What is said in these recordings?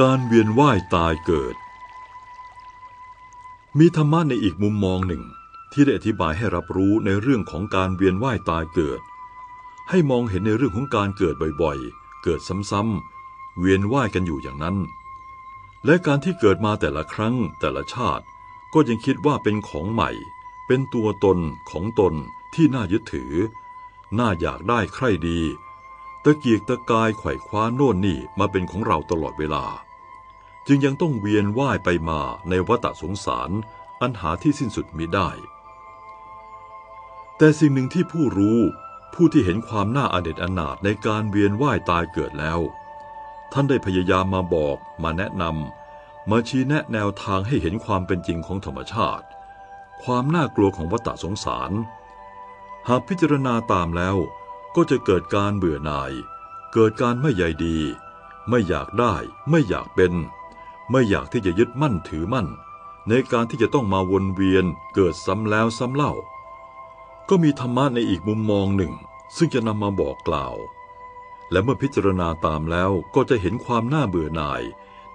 การเวียนว่ายตายเกิด มีธรรมะในอีกมุมมองหนึ่งที่ได้อธิบายให้รับรู้ในเรื่องของการเวียนว่ายตายเกิด ให้มองเห็นในเรื่องของการเกิดบ่อยๆ เกิดซ้ำๆเวียนว่ายกันอยู่อย่างนั้น และการที่เกิดมาแต่ละครั้งแต่ละชาติ ก็ยังคิดว่าเป็นของใหม่ เป็นตัวตนของตนที่น่ายึดถือ น่าอยากได้ใคร่ดีตะเกียกตะกายไขว่คว้าโน่นนี่มาเป็นของเราตลอดเวลา จึงยังต้องเวียนว่ายไปมาในวัฏสงสาร อันหาที่สิ้นสุดมิได้ แต่สิ่งหนึ่งที่ผู้รู้ผู้ที่เห็นความน่าอาเด็ดอนาถในการเวียนว่ายตายเกิดแล้ว ท่านได้พยายามมาบอก มาแนะนำมาชี้แนะแนวทางให้เห็นความเป็นจริงของธรรมชาติ ความน่ากลัวของวัฏสงสาร หากพิจารณาตามแล้ว ก็จะเกิดการเบื่อหน่าย เกิดการไม่ใยดี ไม่อยากได้ ไม่อยากเป็น ไม่อยากที่จะยึดมั่นถือมั่น ในการที่จะต้องมาวนเวียนเกิดซ้ำแล้วซ้ำเล่า ก็มีธรรมะในอีกมุมมองหนึ่ง ซึ่งจะนำมาบอกกล่าว และเมื่อพิจารณาตามแล้วก็จะเห็นความน่าเบื่อหน่าย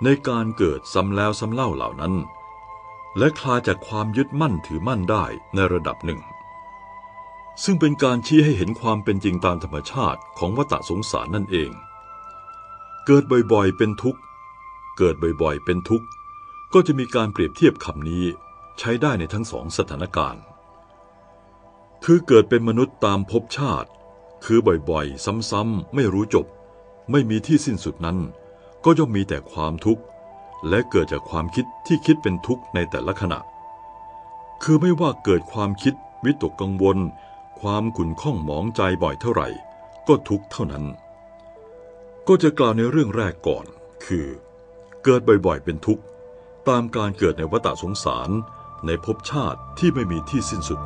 ในการเกิดซ้ำแล้วซ้ำเล่าเหล่านั้น และคลายจากความยึดมั่นถือมั่นได้ในระดับหนึ่ง ซึ่งเป็นการชี้ให้เห็นความเป็นจริงตามธรรมชาติของวัฏสงสารนั่นเอง เกิดบ่อยๆ เป็นทุกข์ เกิดบ่อยๆ เป็นทุกข์ ก็จะมีการเปรียบเทียบคำนี้ ใช้ได้ในทั้งสองสถานการณ์ คือเกิดเป็นมนุษย์ตามภพชาติ คือบ่อยๆ ซ้ำๆ ไม่รู้จบ ไม่มีที่สิ้นสุดนั้น ก็ย่อมมีแต่ความทุกข์ และเกิดจากความคิดที่คิดเป็นทุกข์ในแต่ละขณะ คือไม่ว่าเกิดความคิดวิตกกังวล ความขุ่นข้องหมองใจบ่อยเท่าไหร่ ก็ทุกข์เท่านั้น ก็จะกล่าวในเรื่องแรกก่อน คือ เกิดบ่อยๆ เป็นทุกข์ ตามการเกิดในวัฏสงสารในภพชาติที่ไม่มีที่สิ้นสุด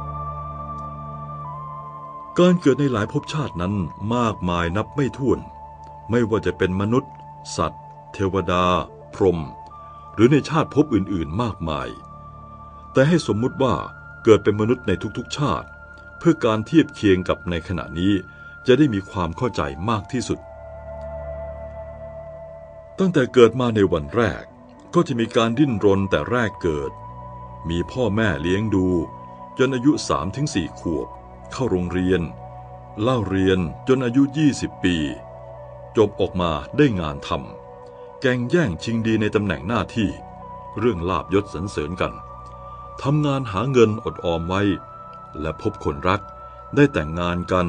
การเกิดในหลายภพชาตินั้นมากมายนับไม่ถ้วน ไม่ว่าจะเป็นมนุษย์ สัตว์ เทวดา พรหมหรือในชาติภพอื่นๆ มากมาย แต่ให้สมมุติว่าเกิดเป็นมนุษย์ในทุกๆ ชาติ เพื่อการเทียบเคียงกับในขณะนี้จะได้มีความเข้าใจมากที่สุด ตั้งแต่เกิดมาในวันแรกก็จะมีการดิ้นรนแต่แรกเกิด มีพ่อแม่เลี้ยงดู จนอายุสามถึงสี่ขวบ เข้าโรงเรียน เล่าเรียนจนอายุ 20 ปี จบออกมาได้งานทำแก่งแย่งชิงดีในตำแหน่งหน้าที่ เรื่องลาบยศสรรเสริญกันทำงานหาเงินอดออมไว้ และพบคนรักได้แต่งงานกัน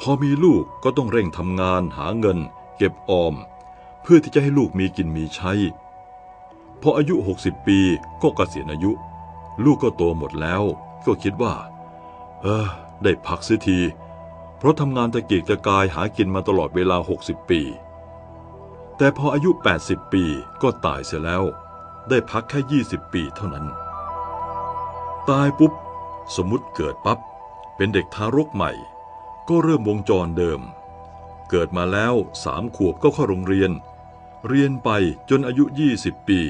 พอมีลูกก็ต้องเร่งทำงานหาเงิน เก็บออม เพื่อที่จะให้ลูกมีกินมีใช้ พออายุ 60 ปีก็เกษียณอายุ ลูกก็โตหมดแล้ว ก็คิดว่า เออ ได้พักเสียที เพราะทำงานตะเกียกตะกายหากินมาตลอดเวลา 60 ปี แต่พออายุ 80 ปีก็ตายเสียแล้ว ได้พักแค่ 20 ปีเท่านั้น ตายปุ๊บ สมมติเกิดปับ๊บ เป็นเด็กทารกใหม่ ก็เริ่มวงจรเดิม เกิดมาแล้วสามขวบก็เข้าโรงเรียน เรียนไปจนอายุ 20 ปี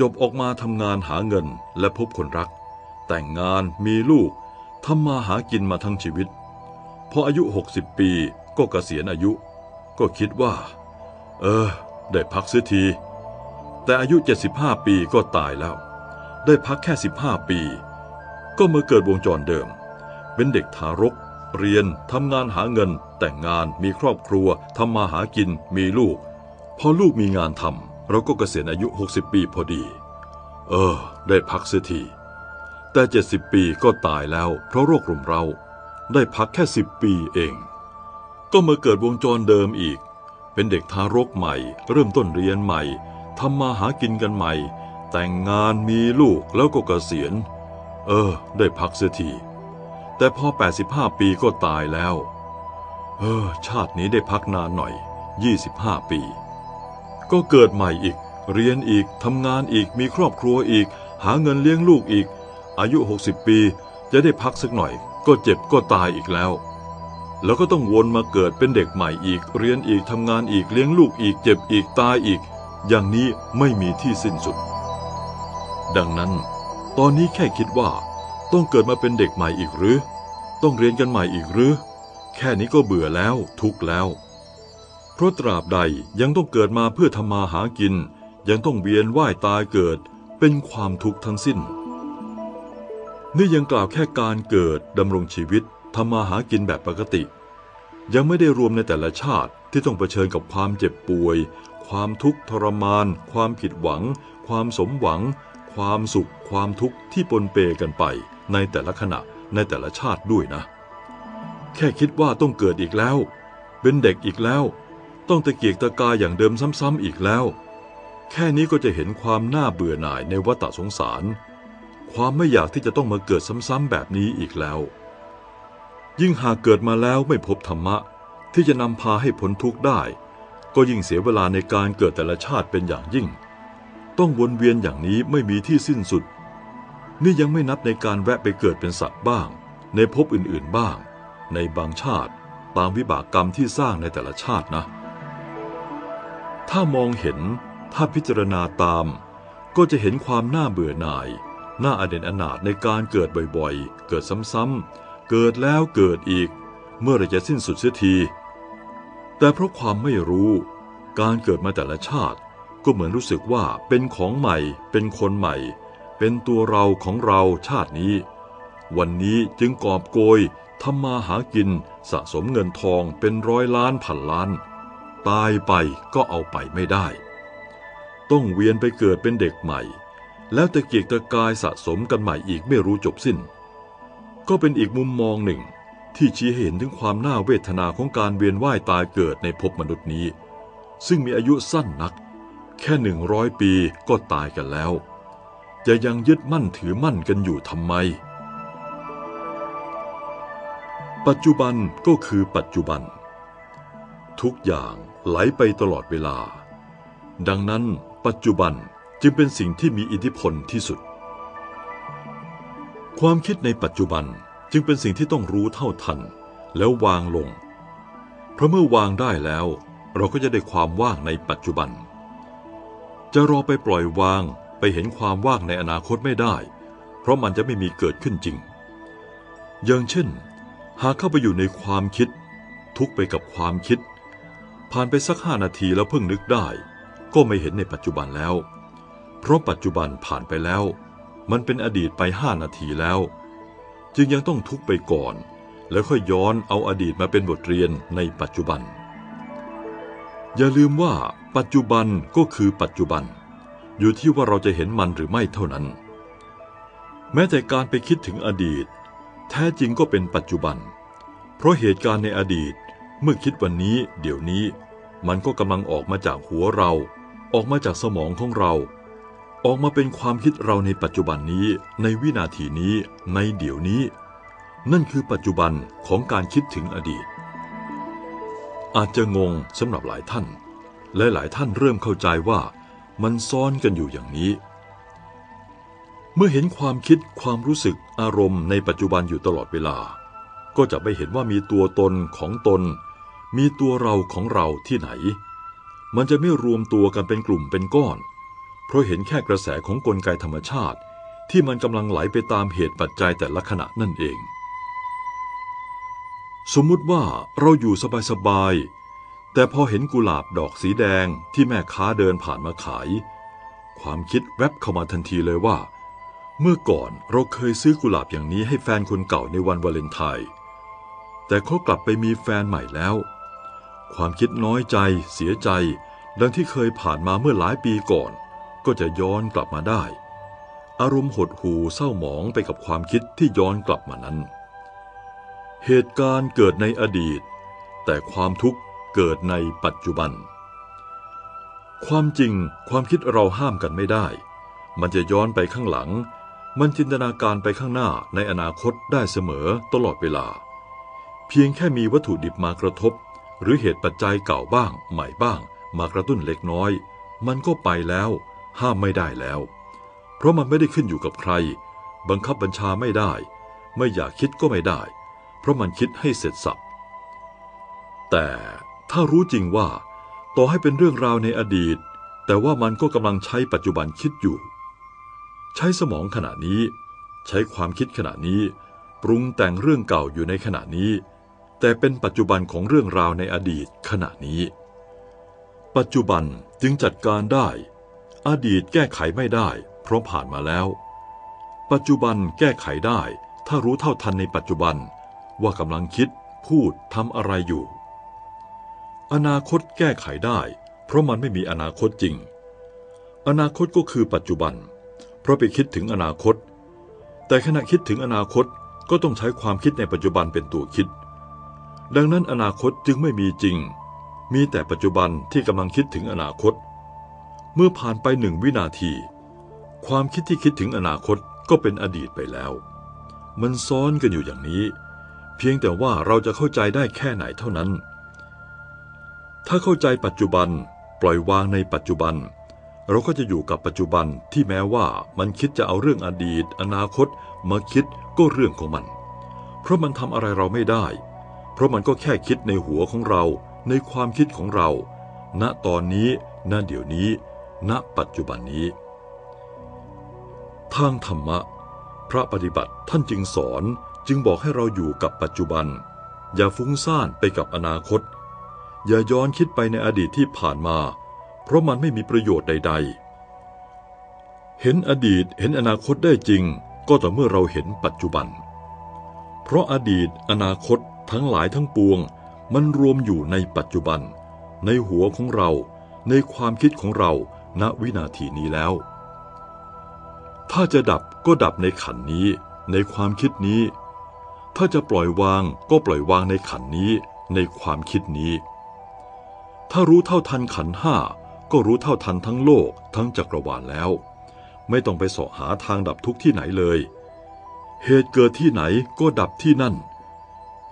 จบออกมาทำงานหาเงินและพบคนรัก แต่งงานมีลูกทำมาหากินมาทั้งชีวิต พออายุ 60 ปีก็เกษียณอายุ ก็คิดว่า เออ ได้พักเสียที แต่อายุ 75 ปีก็ตายแล้ว ได้พักแค่ 15 ปี ก็มาเกิดวงจรเดิม เป็นเด็กทารก เรียนทำงานหาเงิน แต่งงานมีครอบครัวทำมาหากินมีลูก พอลูกมีงานทำเราก็เกษียณอายุ 60 ปีพอดี เออ ได้พักเสียทีแต่ 70 ปีก็ตายแล้ว เพราะโรครุมเรา ได้พักแค่ 10 ปีเอง ก็มาเกิดวงจรเดิมอีก เป็นเด็กทารกใหม่ เริ่มต้นเรียนใหม่ทำมาหากินกันใหม่ แต่งงานมีลูกแล้วก็เกษียณ เออ ได้พักเสียทีแต่พอ 85 ปีก็ตายแล้ว เออ ชาตินี้ได้พักนานหน่อย 25 ปี ก็เกิดใหม่อีก เรียนอีกทำงานอีกมีครอบครัวอีก หาเงินเลี้ยงลูกอีก อายุ 60 ปี จะได้พักสักหน่อย ก็เจ็บก็ตายอีกแล้ว แล้วก็ต้องวนมาเกิดเป็นเด็กใหม่อีก เรียนอีกทำงานอีกเลี้ยงลูกอีก เจ็บอีกตายอีก อย่างนี้ไม่มีที่สิ้นสุด ดังนั้น ตอนนี้แค่คิดว่า ต้องเกิดมาเป็นเด็กใหม่อีกหรือ ต้องเรียนกันใหม่อีกหรือ แค่นี้ก็เบื่อแล้วทุกข์แล้ว ราะตราบใดยังต้องเกิดมาเพื่อทำมาหากิน ยังต้องเวียนว่ายตายเกิดเป็นความทุกข์ทั้งสิ้น นี่ยังกล่าวแค่การเกิดดำรงชีวิตทำมาหากินแบบปกติ ยังไม่ได้รวมในแต่ละชาติที่ต้องเผชิญกับความเจ็บป่วย ความทุกข์ทรมาน ความผิดหวัง ความสมหวัง ความสุข ความทุกข์ที่ปนเปกันไป ในแต่ละขณะในแต่ละชาติด้วยนะ แค่คิดว่าต้องเกิดอีกแล้ว เป็นเด็กอีกแล้ว ต้องตะเกียกตะกายอย่างเดิมซ้ำๆอีกแล้ว แค่นี้ก็จะเห็นความน่าเบื่อหน่ายในวัฏสงสาร ความไม่อยากที่จะต้องมาเกิดซ้ำๆแบบนี้อีกแล้ว ยิ่งหากเกิดมาแล้วไม่พบธรรมะ ที่จะนำพาให้พ้นทุกข์ได้ ก็ยิ่งเสียเวลาในการเกิดแต่ละชาติเป็นอย่างยิ่ง ต้องวนเวียนอย่างนี้ไม่มีที่สิ้นสุด นี่ยังไม่นับในการแวะไปเกิดเป็นสัตว์บ้าง ในภพอื่นๆบ้าง ในบางชาติตามวิบากกรรมที่สร้างในแต่ละชาตินะ ถ้ามองเห็น ถ้าพิจารณาตาม ก็จะเห็นความน่าเบื่อหน่าย น่าอเดนอนาถในการเกิดบ่อยๆ เกิดซ้ำๆ เกิดแล้วเกิดอีก เมื่อไรจะสิ้นสุดเสียที แต่เพราะความไม่รู้ การเกิดมาแต่ละชาติ ก็เหมือนรู้สึกว่าเป็นของใหม่ เป็นคนใหม่ เป็นตัวเราของเราชาตินี้ วันนี้จึงกอบโกยทำมาหากินสะสมเงินทองเป็นร้อยล้านพันล้าน ตายไปก็เอาไปไม่ได้ ต้องเวียนไปเกิดเป็นเด็กใหม่ แล้วตะเกียกตะกายสะสมกันใหม่อีกไม่รู้จบสิ้น ก็เป็นอีกมุมมองหนึ่ง ที่ชี้ให้เห็นถึงความน่าเวทนาของการเวียนว่ายตายเกิดในภพมนุษย์นี้ ซึ่งมีอายุสั้นนัก แค่หนึ่งร้อยปีก็ตายกันแล้ว จะยังยึดมั่นถือมั่นกันอยู่ทำไม ปัจจุบันก็คือปัจจุบันทุกอย่าง ไหลไปตลอดเวลา ดังนั้นปัจจุบันจึงเป็นสิ่งที่มีอิทธิพลที่สุด ความคิดในปัจจุบันจึงเป็นสิ่งที่ต้องรู้เท่าทัน แล้ววางลง เพราะเมื่อวางได้แล้ว เราก็จะได้ความว่างในปัจจุบัน จะรอไปปล่อยวางไปเห็นความว่างในอนาคตไม่ได้ เพราะมันจะไม่มีเกิดขึ้นจริง อย่างเช่น หากเข้าไปอยู่ในความคิด ทุกไปกับความคิด ผ่านไปสักห้านาทีแล้วเพิ่งนึกได้ ก็ไม่เห็นในปัจจุบันแล้ว เพราะปัจจุบันผ่านไปแล้ว มันเป็นอดีตไปห้านาทีแล้ว จึงยังต้องทุกไปก่อน แล้วค่อยย้อนเอาอดีตมาเป็นบทเรียนในปัจจุบัน อย่าลืมว่าปัจจุบันก็คือปัจจุบัน อยู่ที่ว่าเราจะเห็นมันหรือไม่เท่านั้น แม้แต่การไปคิดถึงอดีต แท้จริงก็เป็นปัจจุบัน เพราะเหตุการณ์ในอดีต เมื่อคิดวันนี้เดี๋ยวนี้ มันก็กำลังออกมาจากหัวเรา ออกมาจากสมองของเรา ออกมาเป็นความคิดเราในปัจจุบันนี้ ในวินาทีนี้ ในเดี๋ยวนี้ นั่นคือปัจจุบันของการคิดถึงอดีต อาจจะงงสำหรับหลายท่าน และหลายท่านเริ่มเข้าใจว่ามันซ้อนกันอยู่อย่างนี้ เมื่อเห็นความคิดความรู้สึกอารมณ์ในปัจจุบันอยู่ตลอดเวลา ก็จะไม่เห็นว่ามีตัวตนของตน มีตัวเราของเราที่ไหน มันจะไม่รวมตัวกันเป็นกลุ่มเป็นก้อน เพราะเห็นแค่กระแสของกลไกธรรมชาติ ที่มันกำลังไหลไปตามเหตุปัจจัยแต่ละขณะนั่นเอง สมมุติว่าเราอยู่สบายๆ แต่พอเห็นกุหลาบดอกสีแดงที่แม่ค้าเดินผ่านมาขาย ความคิดแวบเข้ามาทันทีเลยว่า เมื่อก่อนเราเคยซื้อกุหลาบอย่างนี้ให้แฟนคนเก่าในวันวาเลนไทน์แต่เขากลับไปมีแฟนใหม่แล้ว ความคิดน้อยใจ เสียใจ ดังที่เคยผ่านมาเมื่อหลายปีก่อน ก็จะย้อนกลับมาได้ อารมณ์หดหู่เศร้าหมองไปกับความคิดที่ย้อนกลับมานั้น เหตุการณ์เกิดในอดีต แต่ความทุกข์เกิดในปัจจุบัน ความจริงความคิดเราห้ามกันไม่ได้ มันจะย้อนไปข้างหลัง มันจินตนาการไปข้างหน้าในอนาคตได้เสมอตลอดเวลา เพียงแค่มีวัตถุดิบมากระทบ หรือเหตุปัจจัยเก่าบ้าง ใหม่บ้าง มากระตุ้นเล็กน้อย มันก็ไปแล้ว ห้ามไม่ได้แล้ว เพราะมันไม่ได้ขึ้นอยู่กับใคร บังคับบัญชาไม่ได้ ไม่อยากคิดก็ไม่ได้ เพราะมันคิดให้เสร็จสับแต่ถ้ารู้จริงว่า ต่อให้เป็นเรื่องราวในอดีต แต่ว่ามันก็กำลังใช้ปัจจุบันคิดอยู่ ใช้สมองขณะนี้ ใช้ความคิดขณะนี้ ปรุงแต่งเรื่องเก่าอยู่ในขณะนี้ แต่เป็นปัจจุบันของเรื่องราวในอดีตขณะนี้ ปัจจุบันจึงจัดการได้ อดีตแก้ไขไม่ได้ เพราะผ่านมาแล้ว ปัจจุบันแก้ไขได้ ถ้ารู้เท่าทันในปัจจุบัน ว่ากำลังคิด พูดทำอะไรอยู่ อนาคตแก้ไขได้ เพราะมันไม่มีอนาคตจริง อนาคตก็คือปัจจุบัน เพราะไปคิดถึงอนาคต แต่ขณะคิดถึงอนาคตก็ต้องใช้ความคิดในปัจจุบันเป็นตัวคิด ดังนั้นอนาคตจึงไม่มีจริง มีแต่ปัจจุบันที่กำลังคิดถึงอนาคต เมื่อผ่านไปหนึ่งวินาที ความคิดที่คิดถึงอนาคตก็เป็นอดีตไปแล้ว มันซ้อนกันอยู่อย่างนี้ เพียงแต่ว่าเราจะเข้าใจได้แค่ไหนเท่านั้น ถ้าเข้าใจปัจจุบันปล่อยวางในปัจจุบัน เราก็จะอยู่กับปัจจุบันที่แม้ว่ามันคิดจะเอาเรื่องอดีต อนาคตมาคิดก็เรื่องของมัน เพราะมันทำอะไรเราไม่ได้ ราะมันก็แค่คิดในหัวของเรา ในความคิดของเรา ณตอนนี้ ณเดี๋ยวนี้ ณปัจจุบันนี้ ทางธรรมะ พระปฏิบัติท่านจึงสอนจึงบอกให้เราอยู่กับปัจจุบัน อย่าฟุ้งซ่านไปกับอนาคต อย่าย้อนคิดไปในอดีตที่ผ่านมา เพราะมันไม่มีประโยชน์ใด ๆ เห็นอดีตเห็นอนาคตได้จริง ก็ต่อเมื่อเราเห็นปัจจุบัน เพราะอดีตอนาคต ทั้งหลายทั้งปวง มันรวมอยู่ในปัจจุบัน ในหัวของเรา ในความคิดของเรา ณ วินาทีนี้แล้ว ถ้าจะดับก็ดับในขันนี้ ในความคิดนี้ ถ้าจะปล่อยวางก็ปล่อยวางในขันนี้ ในความคิดนี้ ถ้ารู้เท่าทันขันห้า ก็รู้เท่าทันทั้งโลก ทั้งจักรวาลแล้ว ไม่ต้องไปสาะหาทางดับทุกที่ไหนเลย เหตุเกิดที่ไหนก็ดับที่นั่น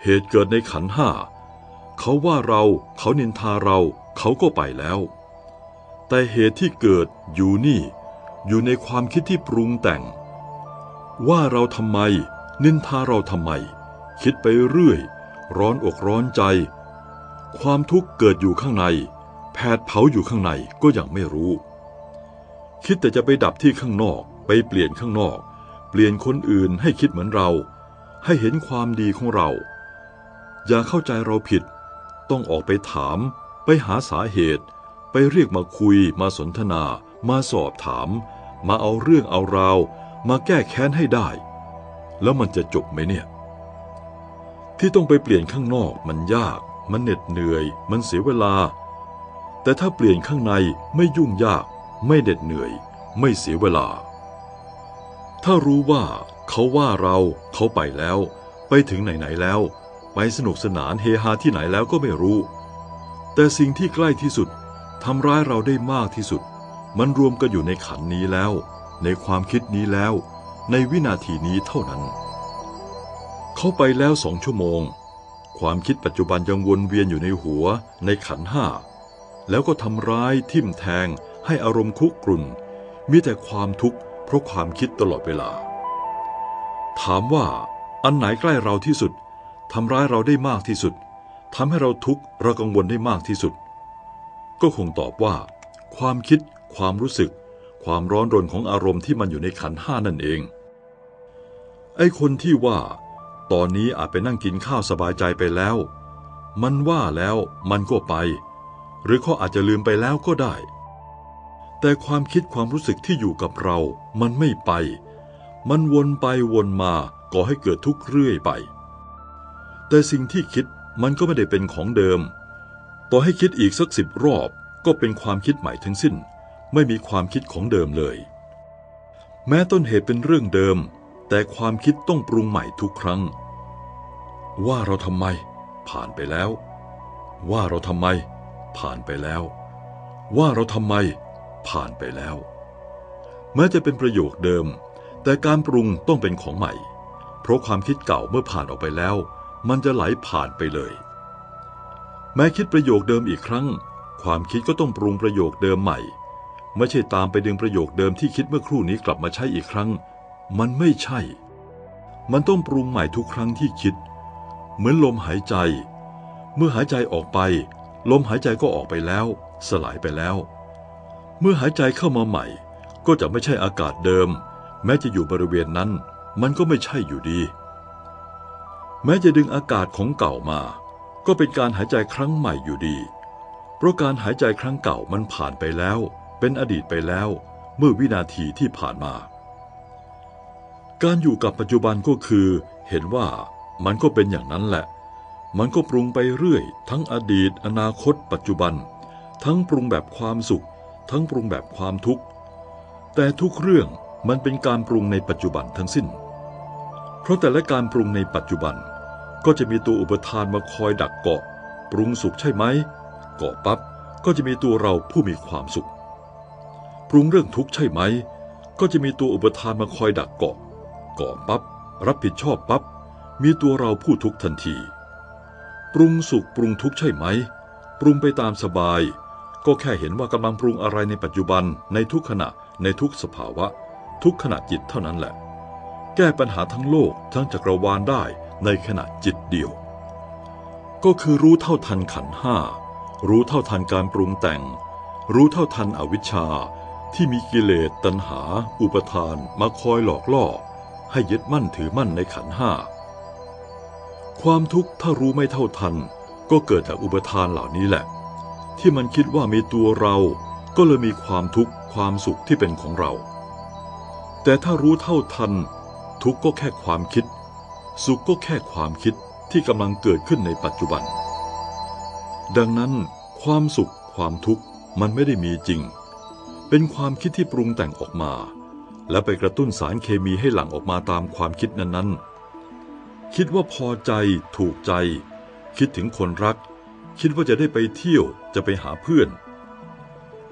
เหตุเกิดในขันห้า เขาว่าเราเขานินทาเราเขาก็ไปแล้ว แต่เหตุที่เกิดอยู่นี่ อยู่ในความคิดที่ปรุงแต่ง ว่าเราทำไม นินทาเราทำไม คิดไปเรื่อย ร้อนอกร้อนใจ ความทุกข์เกิดอยู่ข้างใน แผดเผาอยู่ข้างในก็ยังไม่รู้ คิดแต่จะไปดับที่ข้างนอกไปเปลี่ยนข้างนอก เปลี่ยนคนอื่นให้คิดเหมือนเรา ให้เห็นความดีของเรา อย่าเข้าใจเราผิด ต้องออกไปถาม ไปหาสาเหตุ ไปเรียกมาคุย มาสนทนา มาสอบถาม มาเอาเรื่องเอาราว มาแก้แค้นให้ได้ แล้วมันจะจบไหมเนี่ย ที่ต้องไปเปลี่ยนข้างนอกมันยาก มันเหน็ดเหนื่อย มันเสียเวลา แต่ถ้าเปลี่ยนข้างในไม่ยุ่งยาก ไม่เหน็ดเหนื่อย ไม่เสียเวลา ถ้ารู้ว่าเขาว่าเราเขาไปแล้ว ไปถึงไหนๆแล้ว ไปสนุกสนานเฮฮาที่ไหนแล้วก็ไม่รู้ แต่สิ่งที่ใกล้ที่สุดทำร้ายเราได้มากที่สุด มันรวมกันอยู่ในขันนี้แล้ว ในความคิดนี้แล้ว ในวินาทีนี้เท่านั้น เขาไปแล้วสองชั่วโมง ความคิดปัจจุบันยังวนเวียนอยู่ในหัว ในขันห้า แล้วก็ทำร้ายทิ่มแทง ให้อารมณ์คุกรุ่น มีแต่ความทุกข์เพราะความคิดตลอดเวลา ถามว่าอันไหนใกล้เราที่สุด ทำร้ายเราได้มากที่สุดทำให้เราทุกข์เรากังวลได้มากที่สุด ก็คงตอบว่า ความคิด ความรู้สึก ความร้อนรนของอารมณ์ที่มันอยู่ในขันห้านั่นเอง ไอ้คนที่ว่า ตอนนี้อาจไปนั่งกินข้าวสบายใจไปแล้ว มันว่าแล้วมันก็ไป หรือเขาอาจจะลืมไปแล้วก็ได้ แต่ความคิดความรู้สึกที่อยู่กับเรา มันไม่ไป มันวนไปวนมาก่อให้เกิดทุกข์เรื่อยไป แต่สิ่งที่คิดมันก็ไม่ได้เป็นของเดิม ต่อให้คิดอีกสักสิบรอบก็เป็นความคิดใหม่ทั้งสิ้น ไม่มีความคิดของเดิมเลย แม้ต้นเหตุเป็นเรื่องเดิม แต่ความคิดต้องปรุงใหม่ทุกครั้ง ว่าเราทำไม ผ่านไปแล้ว ว่าเราทำไม ผ่านไปแล้ว ว่าเราทำไม ผ่านไปแล้ว แม้จะเป็นประโยคเดิม แต่การปรุงต้องเป็นของใหม่ เพราะความคิดเก่าเมื่อผ่านออกไปแล้ว มันจะไหลผ่านไปเลย แม้คิดประโยคเดิมอีกครั้ง ความคิดก็ต้องปรุงประโยคเดิมใหม่ ไม่ใช่ตามไปดึงประโยคเดิมที่คิดเมื่อครู่นี้กลับมาใช้อีกครั้ง มันไม่ใช่ มันต้องปรุงใหม่ทุกครั้งที่คิด เหมือนลมหายใจ เมื่อหายใจออกไป ลมหายใจก็ออกไปแล้ว สลายไปแล้ว เมื่อหายใจเข้ามาใหม่ ก็จะไม่ใช่อากาศเดิม แม้จะอยู่บริเวณนั้น มันก็ไม่ใช่อยู่ดี แม้จะดึงอากาศของเก่ามา ก็เป็นการหายใจครั้งใหม่อยู่ดี เพราะการหายใจครั้งเก่ามันผ่านไปแล้ว เป็นอดีตไปแล้ว เมื่อวินาทีที่ผ่านมา การอยู่กับปัจจุบันก็คือ เห็นว่ามันก็เป็นอย่างนั้นแหละ มันก็ปรุงไปเรื่อย ทั้งอดีต อนาคต ปัจจุบัน ทั้งปรุงแบบความสุข ทั้งปรุงแบบความทุกข์ แต่ทุกเรื่องมันเป็นการปรุงในปัจจุบันทั้งสิ้น ราะแต่ละการปรุงในปัจจุบัน ก็จะมีตัวอุปทานมาคอยดักเกาะ ปรุงสุขใช่ไหมเกาะปั๊บก็จะมีตัวเราผู้มีความสุข ปรุงเรื่องทุกข์ใช่ไหม ก็จะมีตัวอุปทานมาคอยดักเกาะเกาะปั๊บรับผิดชอบปั๊บมีตัวเราผู้ทุกข์ทันที ปรุงสุขปรุงทุกข์ใช่ไหม ปรุงไปตามสบาย ก็แค่เห็นว่ากำลังปรุงอะไรในปัจจุบันในทุกขณะในทุกสภาวะ ทุกขณะจิตเท่านั้นแหละ แก้ปัญหาทั้งโลกทั้งจักรวาลได้ในขณะจิตเดียว ก็คือรู้เท่าทันขันห้า รู้เท่าทันการปรุงแต่ง รู้เท่าทันอวิชชาที่มีกิเลสตัณหา อุปทานมาคอยหลอกล่อ ให้ยึดมั่นถือมั่นในขันห้า ความทุกข์ถ้ารู้ไม่เท่าทัน ก็เกิดจากอุปทานเหล่านี้แหละ ที่มันคิดว่ามีตัวเรา ก็เลยมีความทุกข์ความสุขที่เป็นของเรา แต่ถ้ารู้เท่าทัน ทุกข์ก็แค่ความคิด สุขก็แค่ความคิดที่กำลังเกิดขึ้นในปัจจุบัน ดังนั้น ความสุขความทุกข์มันไม่ได้มีจริง เป็นความคิดที่ปรุงแต่งออกมา และไปกระตุ้นสารเคมีให้หลั่งออกมาตามความคิดนั้นๆ คิดว่าพอใจถูกใจ คิดถึงคนรัก คิดว่าจะได้ไปเที่ยวจะไปหาเพื่อน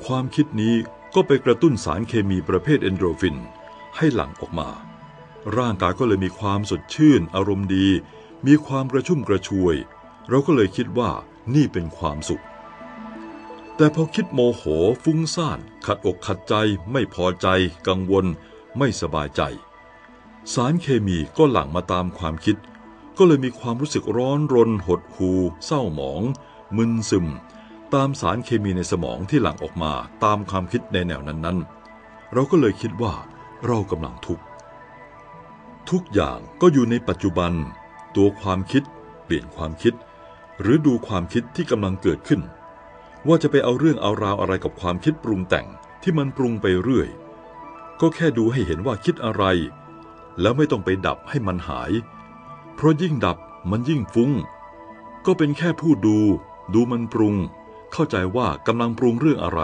ความคิดนี้ก็ไปกระตุ้นสารเคมีประเภทเอนโดรฟินให้หลั่งออกมา ร่างกายก็เลยมีความสดชื่น อารมณ์ดี มีความกระชุ่มกระชวย เราก็เลยคิดว่านี่เป็นความสุข แต่พอคิดโมโหฟุ้งซ่าน ขัดอกขัดใจ ไม่พอใจ กังวล ไม่สบายใจ สารเคมีก็หลั่งมาตามความคิด ก็เลยมีความรู้สึกร้อนรน หดหู เศร้าหมอง มึนซึม ตามสารเคมีในสมองที่หลั่งออกมาตามความคิดในแนวนั้นๆ เราก็เลยคิดว่าเรากำลังทุกข์ ทุกอย่างก็อยู่ในปัจจุบัน ตัวความคิด เปลี่ยนความคิด หรือดูความคิดที่กำลังเกิดขึ้น ว่าจะไปเอาเรื่องเอาราวอะไรกับความคิดปรุงแต่งที่มันปรุงไปเรื่อย ก็แค่ดูให้เห็นว่าคิดอะไร แล้วไม่ต้องไปดับให้มันหาย เพราะยิ่งดับมันยิ่งฟุ้ง ก็เป็นแค่ผู้ดู ดูมันปรุง เข้าใจว่ากำลังปรุงเรื่องอะไร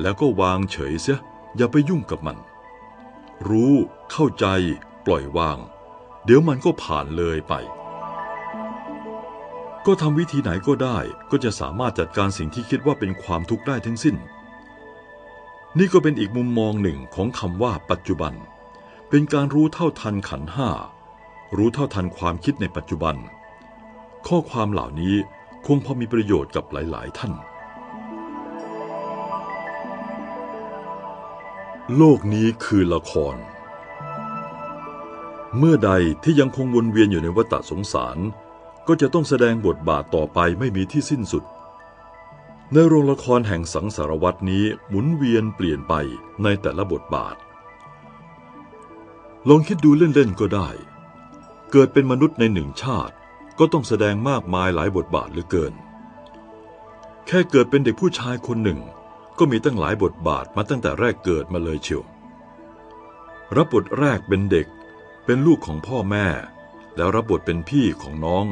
แล้วก็วางเฉยเสียอย่าไปยุ่งกับมัน รู้ เข้าใจ ปล่อยวาง เดี๋ยวมันก็ผ่านเลยไป ก็ทำวิธีไหนก็ได้ก็จะสามารถจัดการสิ่งที่คิดว่าเป็นความทุกข์ได้ทั้งสิ้น นี่ก็เป็นอีกมุมมองหนึ่งของคำว่าปัจจุบัน เป็นการรู้เท่าทันขันห้า รู้เท่าทันความคิดในปัจจุบัน ข้อความเหล่านี้คงพอมีประโยชน์กับหลาย ๆ ท่าน โลกนี้คือละคร เมื่อใดที่ยังคงวนเวียนอยู่ในวัฏสงสาร ก็จะต้องแสดงบทบาทต่อไปไม่มีที่สิ้นสุด ในโรงละครแห่งสังสารวัตนี้หมุนเวียนเปลี่ยนไปในแต่ละบทบาท ลองคิดดูเล่นๆก็ได้ เกิดเป็นมนุษย์ในหนึ่งชาติ ก็ต้องแสดงมากมายหลายบทบาทเหลือเกิน แค่เกิดเป็นเด็กผู้ชายคนหนึ่ง ก็มีตั้งหลายบทบาทมาตั้งแต่แรกเกิดมาเลยเชียวรับบทแรกเป็นเด็ก เป็นลูกของพ่อแม่ แล้วรับบทเป็นพี่ของน้อง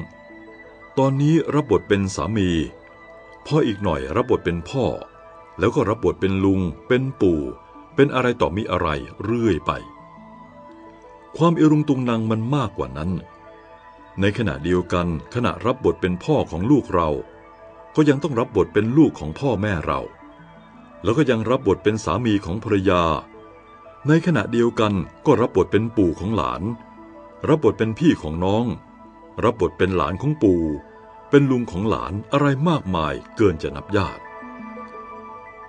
ตอนนี้รับบทเป็นสามีพ่ออีกหน่อยรับบทเป็นพ่อ แล้วก็รับบทเป็นลุง เป็นปู่ เป็นอะไรต่อมีอะไรเรื่อยไป ความเอรุงตุงนางมันมากกว่านั้น ในขณะเดียวกันขณะรับบทเป็นพ่อของลูกเรา ก็ยังต้องรับบทเป็นลูกของพ่อแม่เรา แล้วก็ยังรับบทเป็นสามีของภรรยา ในขณะเดียวกันก็รับบทเป็นปู่ของหลาน รับบทเป็นพี่ของน้อง รับบทเป็นหลานของปู่ เป็นลุงของหลานอะไรมากมายเกินจะนับญาติ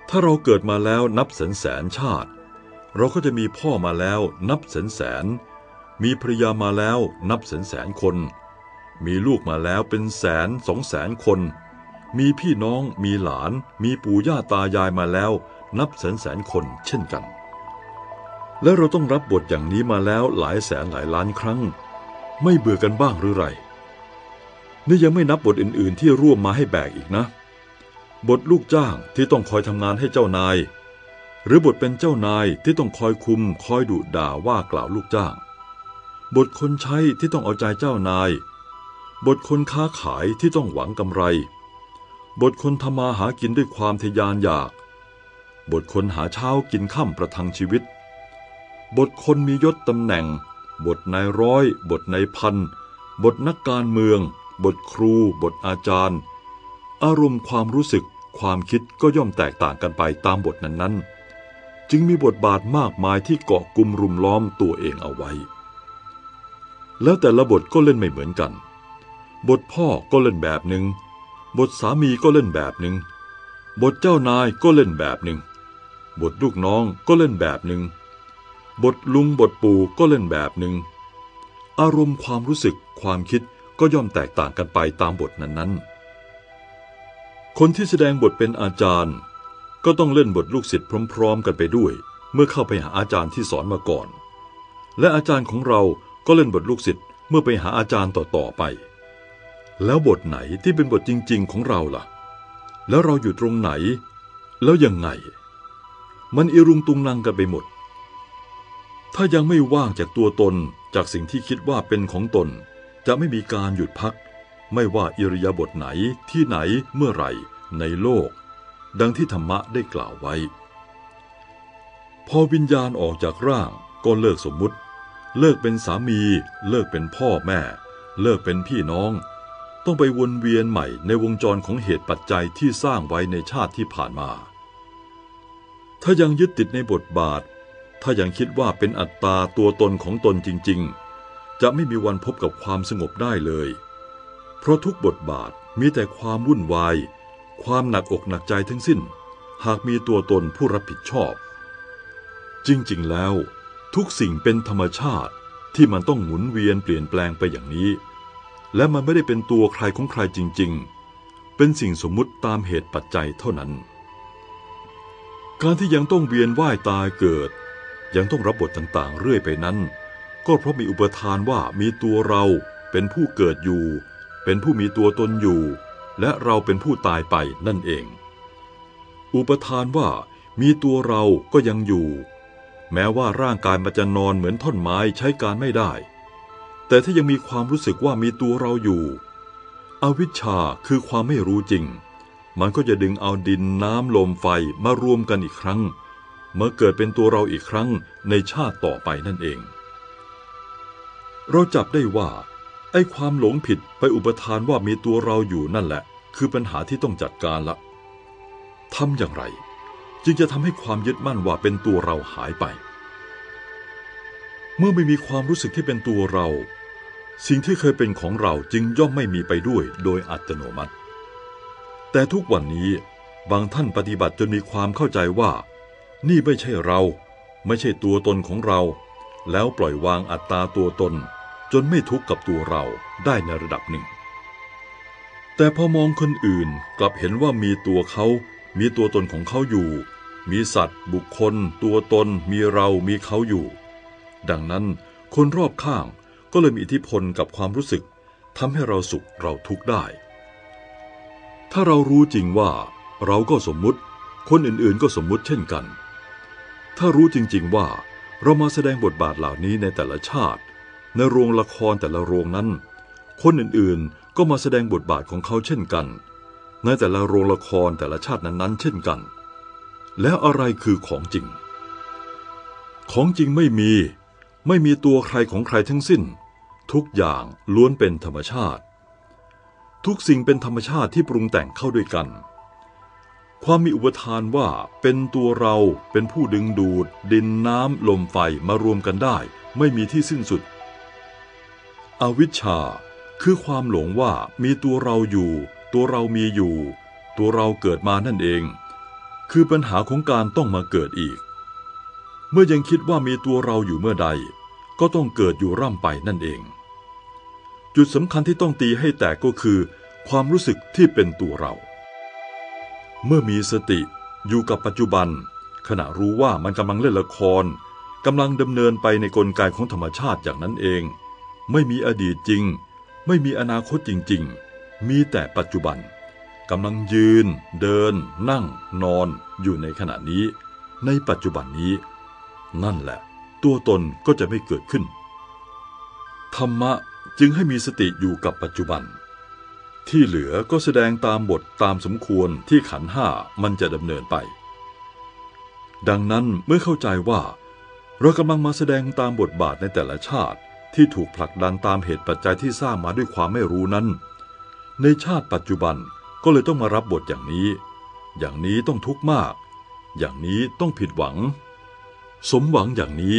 ถ้าเราเกิดมาแล้วนับแสนแสนชาติ เราก็จะมีพ่อมาแล้วนับแสนแสน มีภรรยามาแล้วนับแสนแสนคน มีลูกมาแล้วเป็นแสนสองแสนคน มีพี่น้องมีหลาน มีปู่ย่าตายายมาแล้ว นับแสนแสนคนเช่นกัน และเราต้องรับบทอย่างนี้มาแล้วหลายแสนหลายล้านครั้ง ไม่เบื่อกันบ้างหรือไร นี่ยังไม่นับบทอื่นๆ ที่ร่วมมาให้แบกอีกนะ บทลูกจ้างที่ต้องคอยทำงานให้เจ้านาย หรือบทเป็นเจ้านายที่ต้องคอยคุม คอยดุด่าว่ากล่าวลูกจ้าง บทคนใช้ที่ต้องเอาใจเจ้านาย บทคนค้าขายที่ต้องหวังกำไร บทคนทำมาหากินด้วยความทะยานอยาก บทคนหาเช้ากินค่ำประทังชีวิต บทคนมียศตำแหน่ง บทนายร้อย บทนายพัน บทนักการเมือง บทครู บทอาจารย์ อารมณ์ความรู้สึกความคิดก็ย่อมแตกต่างกันไปตามบทนั้นๆ จึงมีบทบาทมากมายที่เกาะกลุ่มรุมล้อมตัวเองเอาไว้ แล้วแต่ละบทก็เล่นไม่เหมือนกัน บทพ่อก็เล่นแบบหนึ่ง บทสามีก็เล่นแบบหนึ่ง บทเจ้านายก็เล่นแบบหนึ่ง บทลูกน้องก็เล่นแบบหนึ่ง บทลุงบทปู่ก็เล่นแบบหนึ่ง อารมณ์ความรู้สึกความคิดก็ย่อมแตกต่างกันไปตามบทนั้นๆ คนที่แสดงบทเป็นอาจารย์ ก็ต้องเล่นบทลูกศิษย์พร้อม ๆ กันไปด้วย เมื่อเข้าไปหาอาจารย์ที่สอนมาก่อน และอาจารย์ของเราก็เล่นบทลูกศิษย์เมื่อไปหาอาจารย์ต่อๆไป แล้วบทไหนที่เป็นบทจริง ๆ ของเราล่ะ แล้วเราอยู่ตรงไหน แล้วยังไง มันอิรุงตุงนังกันไปหมด ถ้ายังไม่ว่างจากตัวตนจากสิ่งที่คิดว่าเป็นของตน จะไม่มีการหยุดพัก ไม่ว่าอิริยาบถไหนที่ไหนเมื่อไหร่ ในโลก ดังที่ธรรมะได้กล่าวไว้ พอวิญญาณออกจากร่างก็เลิกสมมุติ เลิกเป็นสามี เลิกเป็นพ่อแม่ เลิกเป็นพี่น้อง ต้องไปวนเวียนใหม่ในวงจรของเหตุปัจจัยที่สร้างไว้ในชาติที่ผ่านมา ถ้ายังยึดติดในบทบาท ถ้ายังคิดว่าเป็นอัตตาตัวตนของตนจริง ๆ จะไม่มีวันพบกับความสงบได้เลย เพราะทุกบทบาทมีแต่ความวุ่นวาย ความหนักอกหนักใจทั้งสิ้น หากมีตัวตนผู้รับผิดชอบ จริงๆ แล้ว ทุกสิ่งเป็นธรรมชาติที่มันต้องหมุนเวียนเปลี่ยนแปลงไปอย่างนี้ และมันไม่ได้เป็นตัวใครของใครจริง ๆ เป็นสิ่งสมมุติตามเหตุปัจจัยเท่านั้น การที่ยังต้องเวียนว่ายตายเกิด ยังต้องรับบทต่างๆ เรื่อยไปนั้น ก็เพราะมีอุปทานว่ามีตัวเราเป็นผู้เกิดอยู่ เป็นผู้มีตัวตนอยู่ และเราเป็นผู้ตายไปนั่นเอง อุปทานว่ามีตัวเราก็ยังอยู่ แม้ว่าร่างกายมันจะนอนเหมือนท่อนไม้ใช้การไม่ได้ แต่ถ้ายังมีความรู้สึกว่ามีตัวเราอยู่ อวิชชาคือความไม่รู้จริง มันก็จะดึงเอาดินน้ำลมไฟมารวมกันอีกครั้ง มื่อเกิดเป็นตัวเราอีกครั้งในชาติต่อไปนั่นเอง เราจับได้ว่า ไอ้ความหลงผิดไปอุปทานว่ามีตัวเราอยู่นั่นแหละ คือปัญหาที่ต้องจัดการละทำอย่างไร จึงจะทำให้ความยึดมั่นว่าเป็นตัวเราหายไป เมื่อไม่มีความรู้สึกที่เป็นตัวเรา สิ่งที่เคยเป็นของเราจึงย่อมไม่มีไปด้วยโดยอัตโนมัติ แต่ทุกวันนี้บางท่านปฏิบัติจนมีความเข้าใจว่า นี่ไม่ใช่เรา ไม่ใช่ตัวตนของเรา แล้วปล่อยวางอัตตาตัวตน จนไม่ทุกข์กับตัวเราได้ในระดับหนึ่ง แต่พอมองคนอื่นกลับเห็นว่ามีตัวเขา มีตัวตนของเขาอยู่ มีสัตว์ บุคคล ตัวตน มีเรามีเขาอยู่ ดังนั้นคนรอบข้างก็เลยมีอิทธิพลกับความรู้สึกทำให้เราสุขเราทุกข์ได้ ถ้าเรารู้จริงว่าเราก็สมมุติ คนอื่นๆก็สมมุติเช่นกัน ถ้ารู้จริง ๆ ว่าเรามาแสดงบทบาทเหล่านี้ในแต่ละชาติ ในโรงละครแต่ละโรงนั้น คนอื่นๆ ก็มาแสดงบทบาทของเขาเช่นกัน ในแต่ละโรงละครแต่ละชาตินั้นๆ เช่นกัน แล้วอะไรคือของจริง ของจริงไม่มี ไม่มีตัวใครของใครทั้งสิ้น ทุกอย่างล้วนเป็นธรรมชาติ ทุกสิ่งเป็นธรรมชาติที่ปรุงแต่งเข้าด้วยกัน ความมีอุปทานว่าเป็นตัวเราเป็นผู้ดึงดูด ดินน้ำลมไฟมารวมกันได้ ไม่มีที่สิ้นสุด อวิชชา คือความหลงว่ามีตัวเราอยู่ ตัวเรามีอยู่ ตัวเราเกิดมานั่นเอง คือปัญหาของการต้องมาเกิดอีก เมื่อยังคิดว่ามีตัวเราอยู่เมื่อใด ก็ต้องเกิดอยู่ร่ำไปนั่นเอง จุดสำคัญที่ต้องตีให้แตกก็คือ ความรู้สึกที่เป็นตัวเรา เมื่อมีสติอยู่กับปัจจุบัน ขณะรู้ว่ามันกำลังเล่นละครกำลังดำเนินไปในกลไกของธรรมชาติอย่างนั้นเอง ไม่มีอดีตจริง ไม่มีอนาคตจริง ๆ มีแต่ปัจจุบันกำลังยืน เดิน นั่ง นอนอยู่ในขณะนี้ ในปัจจุบันนี้ นั่นแหละ ตัวตนก็จะไม่เกิดขึ้น ธรรมะจึงให้มีสติอยู่กับปัจจุบัน ที่เหลือก็แสดงตามบทตามสมควรที่ขันห้ามันจะดำเนินไป ดังนั้นเมื่อเข้าใจว่า เรากำลังมาแสดงตามบทบาทในแต่ละชาติที่ถูกผลักดันตามเหตุปัจจัยที่สร้างมาด้วยความไม่รู้นั้น ในชาติปัจจุบันก็เลยต้องมารับบทอย่างนี้ อย่างนี้ต้องทุกข์มาก อย่างนี้ต้องผิดหวัง สมหวังอย่างนี้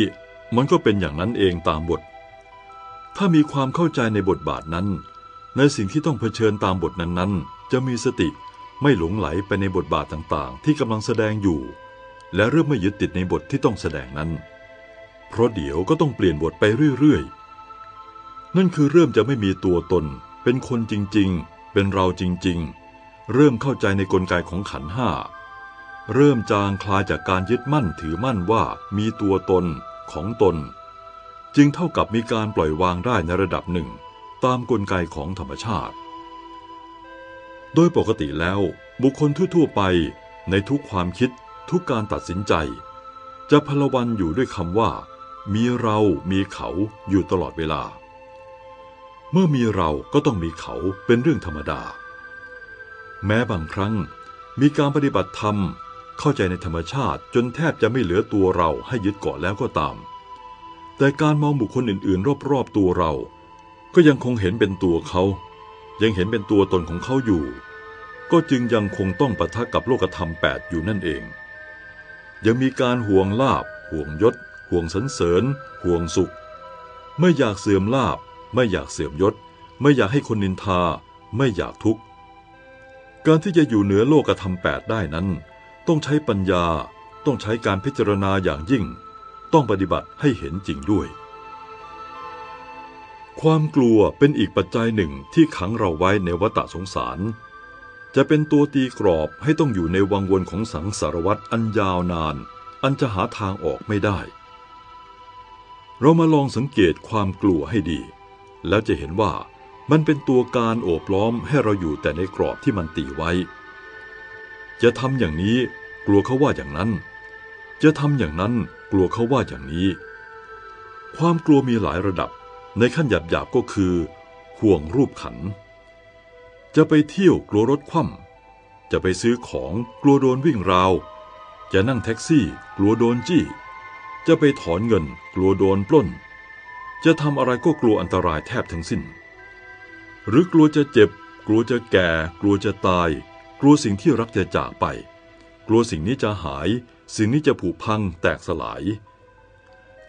มันก็เป็นอย่างนั้นเองตามบท ถ้ามีความเข้าใจในบทบาทนั้น ในสิ่งที่ต้องเผชิญตามบทนั้นๆ จะมีสติไม่หลงไหลไปในบทบาทต่างๆ ที่กำลังแสดงอยู่ และเริ่มไม่ยึดติดในบทที่ต้องแสดงนั้น เพราะเดี๋ยวก็ต้องเปลี่ยนบทไปเรื่อยๆ นั่นคือเริ่มจะไม่มีตัวตน เป็นคนจริงๆ เป็นเราจริงๆ เริ่มเข้าใจในกลไกของขันห้าเริ่มจางคลายจากการยึดมั่นถือมั่นว่ามีตัวตนของตน จึงเท่ากับมีการปล่อยวางได้ในระดับหนึ่ง ตามกลไกของธรรมชาติ โดยปกติแล้วบุคคลทั่วๆไปในทุกความคิดทุกการตัดสินใจ จะพลวันอยู่ด้วยคำว่า มีเรามีเขาอยู่ตลอดเวลา เมื่อมีเราก็ต้องมีเขาเป็นเรื่องธรรมดา แม้บางครั้งมีการปฏิบัติธรรมเข้าใจในธรรมชาติจนแทบจะไม่เหลือตัวเราให้ยึดเกาะแล้วก็ตาม แต่การมองบุคคลอื่นๆ รอบๆตัวเรา ก็ยังคงเห็นเป็นตัวเขา ยังเห็นเป็นตัวตนของเขาอยู่ ก็จึงยังคงต้องปะทะกับโลกธรรมแปดอยู่นั่นเอง ยังมีการห่วงลาบ ห่วงยศ ห่วงสรรเสริญ ห่วงสุข ไม่อยากเสื่อมลาบ ไม่อยากเสื่อมยศ ไม่อยากให้คนนินทา ไม่อยากทุกข์ การที่จะอยู่เหนือโลกธรรมแปดได้นั้น ต้องใช้ปัญญา ต้องใช้การพิจารณาอย่างยิ่ง ต้องปฏิบัติให้เห็นจริงด้วย ความกลัวเป็นอีกปัจจัยหนึ่งที่ขังเราไว้ในวัฏสงสาร จะเป็นตัวตีกรอบให้ต้องอยู่ในวังวนของสังสารวัฏอันยาวนาน อันจะหาทางออกไม่ได้ เรามาลองสังเกตความกลัวให้ดี แล้วจะเห็นว่ามันเป็นตัวการโอบล้อมให้เราอยู่แต่ในกรอบที่มันตีไว้ จะทำอย่างนี้กลัวเขาว่าอย่างนั้น จะทำอย่างนั้นกลัวเขาว่าอย่างนี้ ความกลัวมีหลายระดับ ในขั้นหยาบๆก็คือ ห่วงรูปขัน จะไปเที่ยวกลัวรถคว่ำจะไปซื้อของกลัวโดนวิ่งราว จะนั่งแท็กซี่กลัวโดนจี้ จะไปถอนเงินกลัวโดนปล้น จะทำอะไรก็กลัวอันตรายแทบทั้งสิ้น หรือกลัวจะเจ็บ กลัวจะแก่ กลัวจะตาย กลัวสิ่งที่รักจะจากไป กลัวสิ่งนี้จะหาย สิ่งนี้จะผุพังแตกสลาย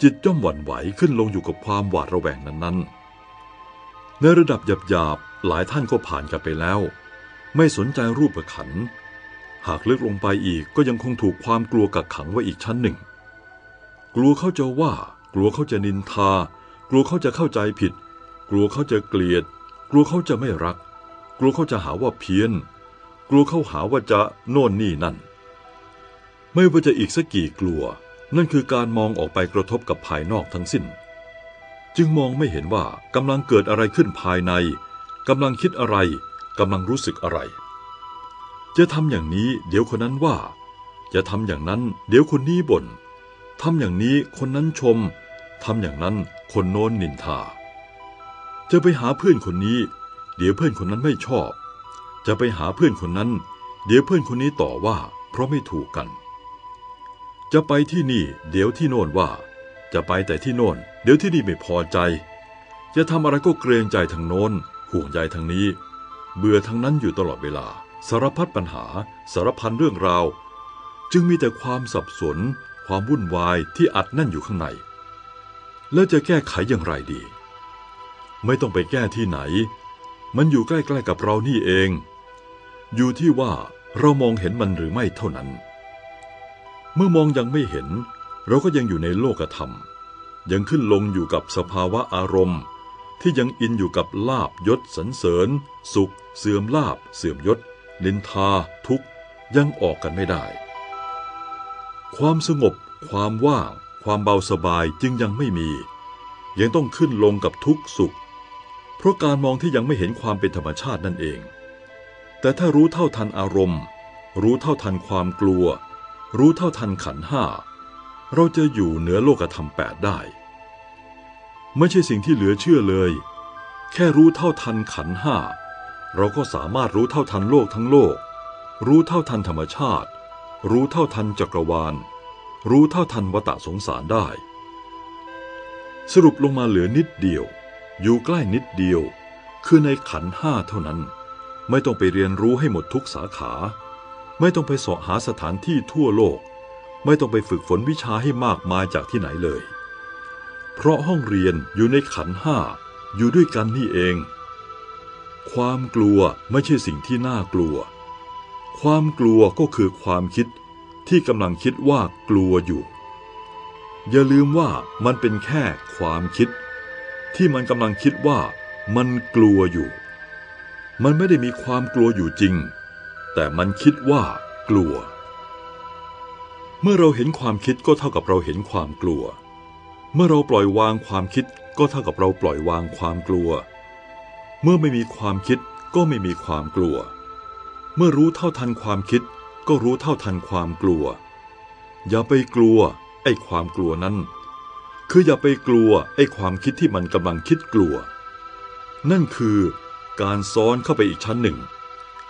จิตย่อมหวั่นไหวขึ้นลงอยู่กับความหวาดระแวงนั้นๆ ในระดับหยาบๆ หลายท่านก็ผ่านกันไปแล้ว ไม่สนใจรูปขัน หากลึกลงไปอีกก็ยังคงถูกความกลัวกักขังไว้อีกชั้นหนึ่ง กลัวเขาจะว่า กลัวเขาจะนินทา กลัวเขาจะเข้าใจผิด กลัวเขาจะเกลียด กลัวเขาจะไม่รัก กลัวเขาจะหาว่าเพี้ยน กลัวเขาหาว่าจะโน่นนี่นั่น ไม่ว่าจะอีกสักกี่กลัว นั่นคือการมองออกไปกระทบกับภายนอกทั้งสิ้น จึงมองไม่เห็นว่ากำลังเกิดอะไรขึ้นภายในกำลังคิดอะไรกำลังรู้สึกอะไร จะทำอย่างนี้เดี๋ยวคนนั้นว่า จะทำอย่างนั้นเดี๋ยวคนนี้บน่นทำอย่างนี้คนนั้นชมทำอย่างนั้นคนโน้นนินทา จะไปหาเพื่อนคนนี้ เดี๋ยวเพื่อนคนนั้นไม่ชอบ จะไปหาเพื่อนคนนั้น เดี๋ยวเพื่อนคนนี้ต่อว่า เพราะไม่ถูกกัน จะไปที่นี่ เดี๋ยวที่โน่นว่า จะไปแต่ที่โน่น เดี๋ยวที่นี่ไม่พอใจ จะทำอะไรก็เกรงใจทางโน้น ห่วงใยทางนี้ เบื่อทางนั้นอยู่ตลอดเวลา สารพัดปัญหา สารพันเรื่องราว จึงมีแต่ความสับสน ความวุ่นวายที่อัดแน่นอยู่ข้างใน แล้วจะแก้ไขอย่างไรดี ไม่ต้องไปแก้ที่ไหน มันอยู่ใกล้ๆกับเรานี่เอง อยู่ที่ว่าเรามองเห็นมันหรือไม่เท่านั้น เมื่อมองยังไม่เห็น เราก็ยังอยู่ในโลกธรรม ยังขึ้นลงอยู่กับสภาวะอารมณ์ ที่ยังอินอยู่กับลาบยศสรรเสริญ สุข เสื่อมลาบ เสื่อมยศนินทา ทุกข์ยังออกกันไม่ได้ ความสงบ ความว่าง ความเบาสบายจึงยังไม่มี ยังต้องขึ้นลงกับทุกข์สุข เพราะการมองที่ยังไม่เห็นความเป็นธรรมชาตินั่นเอง แต่ถ้ารู้เท่าทันอารมณ์ รู้เท่าทันความกลัว รู้เท่าทันขันห้า เราจะอยู่เหนือโลกธรรมแปดได้ ไม่ใช่สิ่งที่เหลือเชื่อเลย แค่รู้เท่าทันขันห้า เราก็สามารถรู้เท่าทันโลกทั้งโลก รู้เท่าทันธรรมชาติ รู้เท่าทันจักรวาล รู้เท่าทันวตะสงสารได้ สรุปลงมาเหลือนิดเดียว อยู่ใกล้นิดเดียว คือในขันห้าเท่านั้น ไม่ต้องไปเรียนรู้ให้หมดทุกสาขา ไม่ต้องไปเสาะหาสถานที่ทั่วโลก ไม่ต้องไปฝึกฝนวิชาให้มากมายจากที่ไหนเลย เพราะห้องเรียนอยู่ในขันห้าอยู่ด้วยกันนี่เอง ความกลัวไม่ใช่สิ่งที่น่ากลัว ความกลัวก็คือความคิดที่กำลังคิดว่ากลัวอยู่ อย่าลืมว่ามันเป็นแค่ความคิด ที่มันกำลังคิดว่ามันกลัวอยู่ มันไม่ได้มีความกลัวอยู่จริง แต่มันคิดว่ากลัว เมื่อเราเห็นความคิดก็เท่ากับเราเห็นความกลัว เมื่อเราปล่อยวางความคิดก็เท่ากับเราปล่อยวางความกลัว เมื่อไม่มีความคิดก็ไม่มีความกลัว เมื่อรู้เท่าทันความคิด ก็รู้เท่าทันความกลัว อย่าไปกลัวไอ้ความกลัวนั้น คืออย่าไปกลัวไอ้ความคิดที่มันกำลังคิดกลัว นั่นคือการซ้อนเข้าไปอีกชั้นหนึ่ง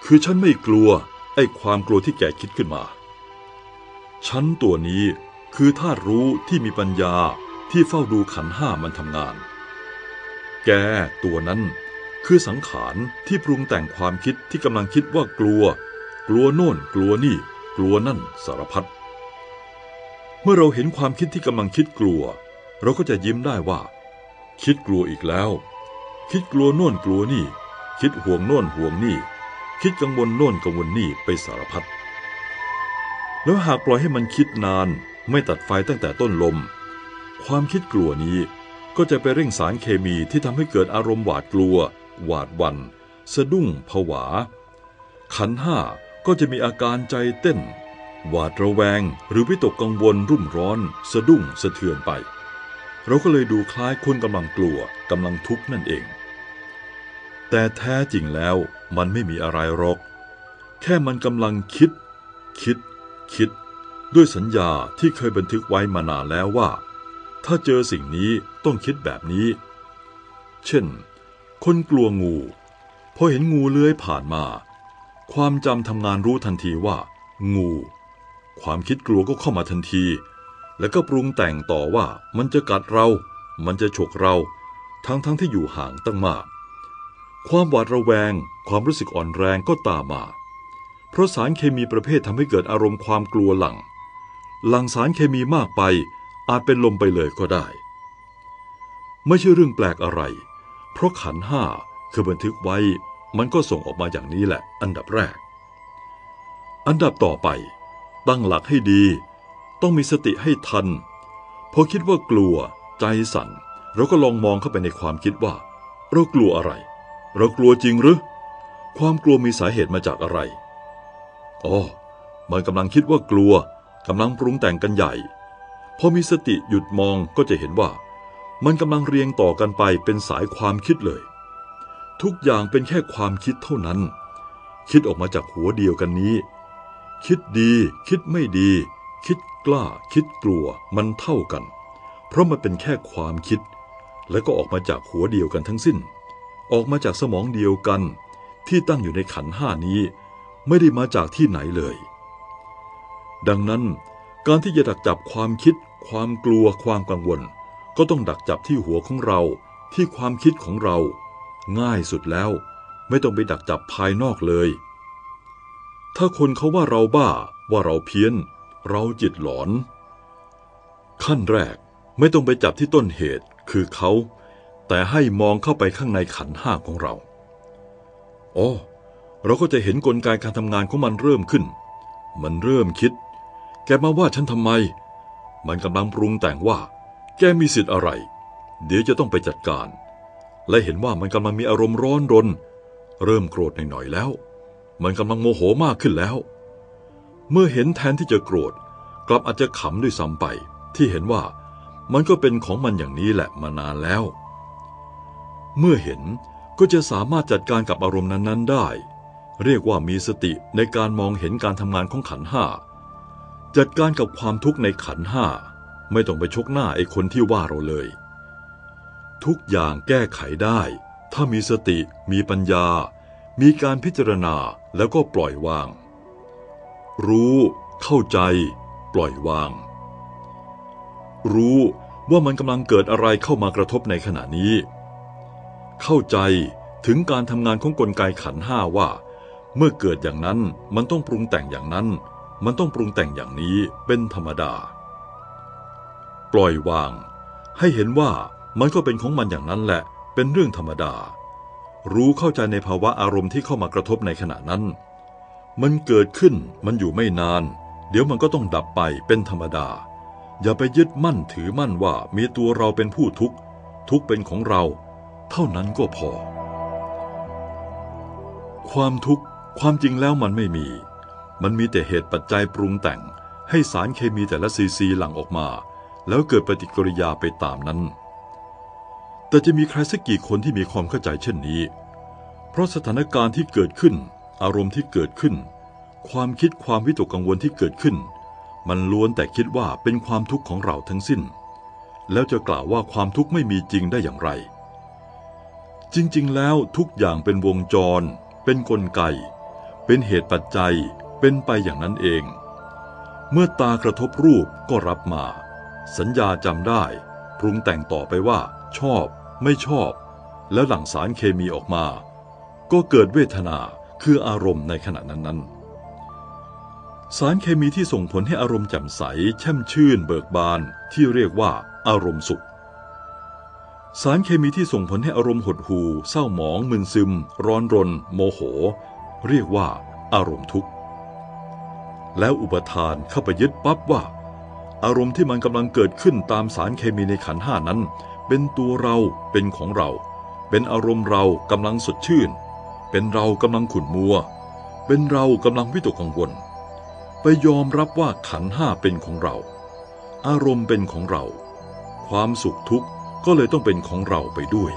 คือฉันไม่กลัวไอ้ความกลัวที่แกคิดขึ้นมาชั้นตัวนี้คือธาตุรู้ที่มีปัญญาที่เฝ้าดูขันห้ามันทำงาน แกตัวนั้นคือสังขารที่ปรุงแต่งความคิดที่กำลังคิดว่ากลัว กลัวโน่น กลัวนี่ กลัวนั่นสารพัดเมื่อเราเห็นความคิดที่กำลังคิดกลัว เราก็จะยิ้มได้ว่า คิดกลัวอีกแล้ว คิดกลัวโน่นกลัวนี่ คิดห่วงโน่นห่วงนี่ คิดกังวลโน่นกังวลนี่ไปสารพัด แล้วหากปล่อยให้มันคิดนานไม่ตัดไฟตั้งแต่ต้นลม ความคิดกลัวนี้ก็จะไปเร่งสารเคมีที่ทำให้เกิดอารมณ์หวาดกลัว หวาดวัน สะดุ้งผวา ขันห้าก็จะมีอาการใจเต้น หวาดระแวง หรือวิตกกังวลรุ่มร้อน สะดุ้งสะเทือนไป เราก็เลยดูคล้ายคนกำลังกลัวกำลังทุกข์นั่นเอง แต่แท้จริงแล้วมันไม่มีอะไรหรอก แค่มันกำลังคิด คิด คิด ด้วยสัญญาที่เคยบันทึกไว้มานานแล้วว่า ถ้าเจอสิ่งนี้ต้องคิดแบบนี้ เช่น คนกลัวงู พอเห็นงูเลื้อยผ่านมา ความจำทำงานรู้ทันทีว่า งู ความคิดกลัวก็เข้ามาทันที แล้วก็ปรุงแต่งต่อว่ามันจะกัดเรา มันจะฉกเรา ทั้งทั้งที่อยู่ห่างตั้งมาก ความหวาดระแวง ความรู้สึกอ่อนแรงก็ตามมา เพราะสารเคมีประเภททำให้เกิดอารมณ์ความกลัวหลัง หลังสารเคมีมากไป อาจเป็นลมไปเลยก็ได้ ไม่ใช่เรื่องแปลกอะไร เพราะขันห้าคือบันทึกไว้ มันก็ส่งออกมาอย่างนี้แหละ อันดับแรก อันดับต่อไป ตั้งหลักให้ดี ต้องมีสติให้ทัน พอคิดว่ากลัว ใจสั่นเราก็ลองมองเข้าไปในความคิดว่า เรากลัวอะไร เรากลัวจริงหรือ ความกลัวมีสาเหตุมาจากอะไรอ๋อมันกำลังคิดว่ากลัวกำลังปรุงแต่งกันใหญ่ พอมีสติหยุดมองก็จะเห็นว่า มันกำลังเรียงต่อกันไปเป็นสายความคิดเลย ทุกอย่างเป็นแค่ความคิดเท่านั้น คิดออกมาจากหัวเดียวกันนี้ คิดดี คิดไม่ดี คิดกล้า คิดกลัว มันเท่ากัน เพราะมันเป็นแค่ความคิด และก็ออกมาจากหัวเดียวกันทั้งสิ้น ออกมาจากสมองเดียวกัน ที่ตั้งอยู่ในขันห้านี้ ไม่ได้มาจากที่ไหนเลย ดังนั้น การที่จะดักจับความคิด ความกลัวความกังวล ก็ต้องดักจับที่หัวของเราที่ความคิดของเรา ง่ายสุดแล้ว ไม่ต้องไปดักจับภายนอกเลย ถ้าคนเขาว่าเราบ้าว่าเราเพี้ยน เราจิตหลอน ขั้นแรกไม่ต้องไปจับที่ต้นเหตุคือเขา แต่ให้มองเข้าไปข้างในขันห้าของเราอ๋อเราก็จะเห็นกลไกการทำงานของมันเริ่มขึ้น มันเริ่มคิด แกมาว่าฉันทำไม มันกำลังปรุงแต่งว่า แกมีสิทธิ์อะไร เดี๋ยวจะต้องไปจัดการ และเห็นว่ามันกำลังมีอารมณ์ร้อนรน เริ่มโกรธหน่อยๆแล้ว มันกำลังโมโหมากขึ้นแล้ว เมื่อเห็นแทนที่จะโกรธ กลับอาจจะขำด้วยซ้ำไป ที่เห็นว่ามันก็เป็นของมันอย่างนี้แหละมานานแล้ว เมื่อเห็นก็จะสามารถจัดการกับอารมณ์นั้นๆได้ เรียกว่ามีสติในการมองเห็นการทำงานของขันห้าจัดการกับความทุกข์ในขันห้าไม่ต้องไปชกหน้าไอ้คนที่ว่าเราเลย ทุกอย่างแก้ไขได้ ถ้ามีสติ มีปัญญา มีการพิจารณาแล้วก็ปล่อยวาง รู้ เข้าใจ ปล่อยวาง รู้ว่ามันกำลังเกิดอะไรเข้ามากระทบในขณะนี้ เข้าใจถึงการทำงานของกลไกขันห้าว่า เมื่อเกิดอย่างนั้นมันต้องปรุงแต่งอย่างนั้น มันต้องปรุงแต่งอย่างนี้เป็นธรรมดา ปล่อยวาง ให้เห็นว่ามันก็เป็นของมันอย่างนั้นแหละ เป็นเรื่องธรรมดา รู้เข้าใจในภาวะอารมณ์ที่เข้ามากระทบในขณะนั้น มันเกิดขึ้นมันอยู่ไม่นาน เดี๋ยวมันก็ต้องดับไปเป็นธรรมดา อย่าไปยึดมั่นถือมั่นว่ามีตัวเราเป็นผู้ทุกข์ทุกข์เป็นของเรา เท่านั้นก็พอ ความทุกข์ความจริงแล้วมันไม่มี มันมีแต่เหตุปัจจัยปรุงแต่ง ให้สารเคมีแต่ละซีซีหลั่งออกมา แล้วเกิดปฏิกิริยาไปตามนั้น แต่จะมีใครสักกี่คนที่มีความเข้าใจเช่นนี้ เพราะสถานการณ์ที่เกิดขึ้น อารมณ์ที่เกิดขึ้น ความคิดความวิตกกังวลที่เกิดขึ้น มันล้วนแต่คิดว่าเป็นความทุกข์ของเราทั้งสิ้น แล้วจะกล่าวว่าความทุกข์ไม่มีจริงได้อย่างไร จริงๆ แล้วทุกอย่างเป็นวงจร เป็นนกลไก เป็นเหตุปัจจัย เป็นไปอย่างนั้นเอง เมื่อตากระทบรูปก็รับมา สัญญาจำได้ ปรุงแต่งต่อไปว่า ชอบ ไม่ชอบ แล้วหลั่งสารเคมีออกมา ก็เกิดเวทนาคืออารมณ์ในขณะนั้นๆสารเคมีที่ส่งผลให้อารมณ์แจ่มใส แช่มชื่น เบิกบานที่เรียกว่าอารมณ์สุข สารเคมีที่ส่งผลให้อารมณ์หดหู่เศร้าหมอง มึนซึม ร้อนรน โมโห เรียกว่า อารมณ์ทุกข์ แล้วอุปทานเข้าไปยึดปั๊บว่า อารมณ์ที่มันกำลังเกิดขึ้นตามสารเคมีในขันห้านั้น เป็นตัวเราเป็นของเรา เป็นอารมณ์เรากำลังสดชื่น เป็นเรากำลังขุ่นมัว เป็นเรากำลังวิตกกังวล ไปยอมรับว่าขันห้าเป็นของเรา อารมณ์เป็นของเรา ความสุขทุกข์ ก็เลยต้องเป็นของเราไปด้วย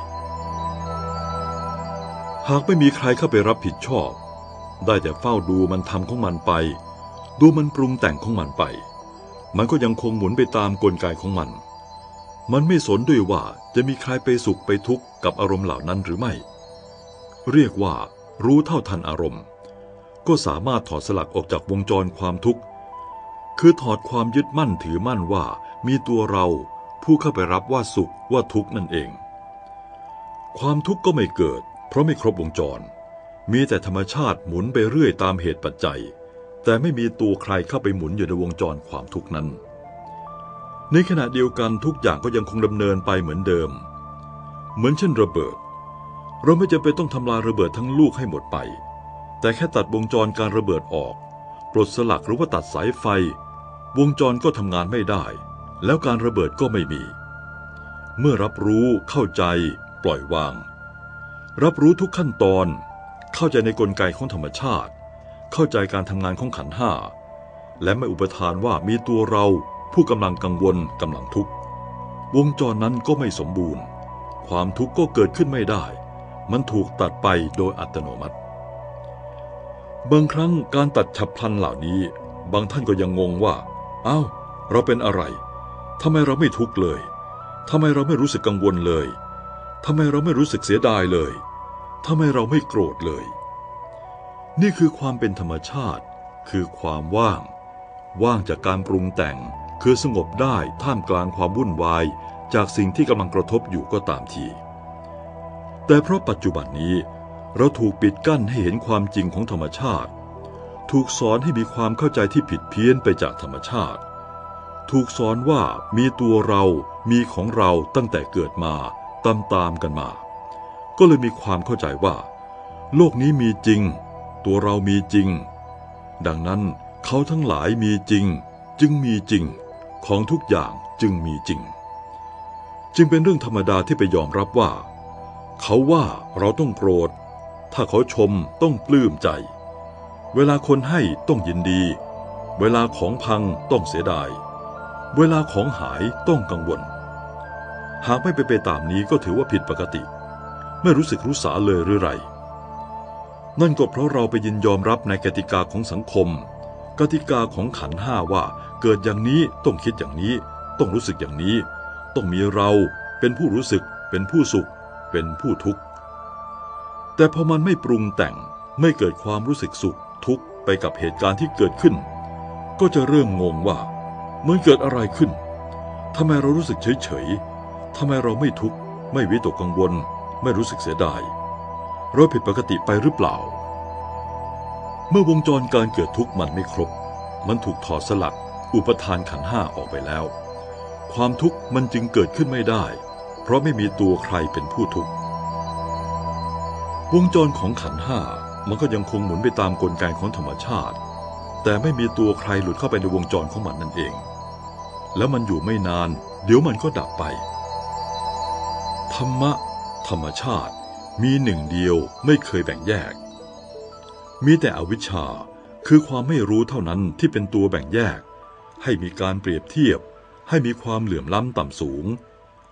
หากไม่มีใครเข้าไปรับผิดชอบ ได้แต่เฝ้าดูมันทำของมันไป ดูมันปรุงแต่งของมันไป มันก็ยังคงหมุนไปตามกลไกของมัน มันไม่สนด้วยว่าจะมีใครไปสุขไปทุกข์กับอารมณ์เหล่านั้นหรือไม่ เรียกว่ารู้เท่าทันอารมณ์ ก็สามารถถอดสลักออกจากวงจรความทุกข์ คือถอดความยึดมั่นถือมั่นว่ามีตัวเรา ผู้เข้าไปรับว่าสุขว่าทุกข์นั่นเอง ความทุกข์ก็ไม่เกิด เพราะไม่ครบวงจร มีแต่ธรรมชาติหมุนไปเรื่อยตามเหตุปัจจัย แต่ไม่มีตัวใครเข้าไปหมุนอยู่ในวงจรความทุกข์นั้น ในขณะเดียวกันทุกอย่างก็ยังคงดำเนินไปเหมือนเดิม เหมือนเช่นระเบิด เราไม่จำเป็นต้องทำลายระเบิดทั้งลูกให้หมดไป แต่แค่ตัดวงจรการระเบิดออก ปลดสลักหรือว่าตัดสายไฟ วงจรก็ทำงานไม่ได้ แล้วการระเบิดก็ไม่มี เมื่อรับรู้เข้าใจปล่อยวาง รับรู้ทุกขั้นตอน เข้าใจในกลไกของธรรมชาติ เข้าใจการทำงานของขันห้า และไม่อุปทานว่ามีตัวเราผู้กำลังกังวลกำลังทุกข์วงจรนั้นก็ไม่สมบูรณ์ ความทุกข์ก็เกิดขึ้นไม่ได้ มันถูกตัดไปโดยอัตโนมัติบางครั้งการตัดฉับพลันเหล่านี้ บางท่านก็ยังงงว่าอ้าวเราเป็นอะไร ทำไมเราไม่ทุกข์เลยทำไมเราไม่รู้สึกกังวลเลยทำไมเราไม่รู้สึกเสียดายเลยทำไมเราไม่โกรธเลย นี่คือความเป็นธรรมชาติ คือความว่าง ว่างจากการปรุงแต่ง คือสงบได้ท่ามกลางความวุ่นวาย จากสิ่งที่กำลังกระทบอยู่ก็ตามที แต่เพราะปัจจุบันนี้ เราถูกปิดกั้นให้เห็นความจริงของธรรมชาติ ถูกสอนให้มีความเข้าใจที่ผิดเพี้ยนไปจากธรรมชาติ ถูกสอนว่ามีตัวเรามีของเราตั้งแต่เกิดมาตามตามกันมา ก็เลยมีความเข้าใจว่า โลกนี้มีจริง ตัวเรามีจริง ดังนั้นเขาทั้งหลายมีจริง จึงมีจริง ของทุกอย่างจึงมีจริง จึงเป็นเรื่องธรรมดาที่ไปยอมรับว่า เขาว่าเราต้องโกรธ ถ้าเขาชมต้องปลื้มใจ เวลาคนให้ต้องยินดี เวลาของพังต้องเสียดาย เวลาของหายต้องกังวล หากไม่ไปนไปตามนี้ก็ถือว่าผิดปกติ ไม่รู้สึกรู้สาเลยหรือไร นั่นก็เพราะเราไปยินยอมรับในกติกาของสังคม กติกาของขันห้าว่า เกิดอย่างนี้ต้องคิดอย่างนี้ ต้องรู้สึกอย่างนี้ ต้องมีเราเป็นผู้รู้สึก เป็นผู้สุข เป็นผู้ทุกข์ แต่พอมันไม่ปรุงแต่งไม่เกิดความรู้สึกสุขทุกข์ไปกับเหตุการณ์ที่เกิดขึ้น ก็จะเริ่มงงว่า มันเกิดอะไรขึ้น ทำไมเรารู้สึกเฉยเฉยๆทำไมเราไม่ทุกข์ ไม่วิตกกังวล ไม่รู้สึกเสียดาย เราผิดปกติไปหรือเปล่า เมื่อวงจรการเกิดทุกข์มันไม่ครบ มันถูกถอดสลัดอุปทานขันห้าออกไปแล้ว ความทุกข์มันจึงเกิดขึ้นไม่ได้ เพราะไม่มีตัวใครเป็นผู้ทุกข์ วงจรของขันห้ามันก็ยังคงหมุนไปตามกลไกของธรรมชาติ แต่ไม่มีตัวใครหลุดเข้าไปในวงจรของมันนั่นเอง แล้วมันอยู่ไม่นาน เดี๋ยวมันก็ดับไป ธรรมะ ธรรมชาติมีหนึ่งเดียวไม่เคยแบ่งแยก มีแต่อวิชชาคือความไม่รู้เท่านั้นที่เป็นตัวแบ่งแยก ให้มีการเปรียบเทียบ ให้มีความเหลื่อมล้ำต่ำสูง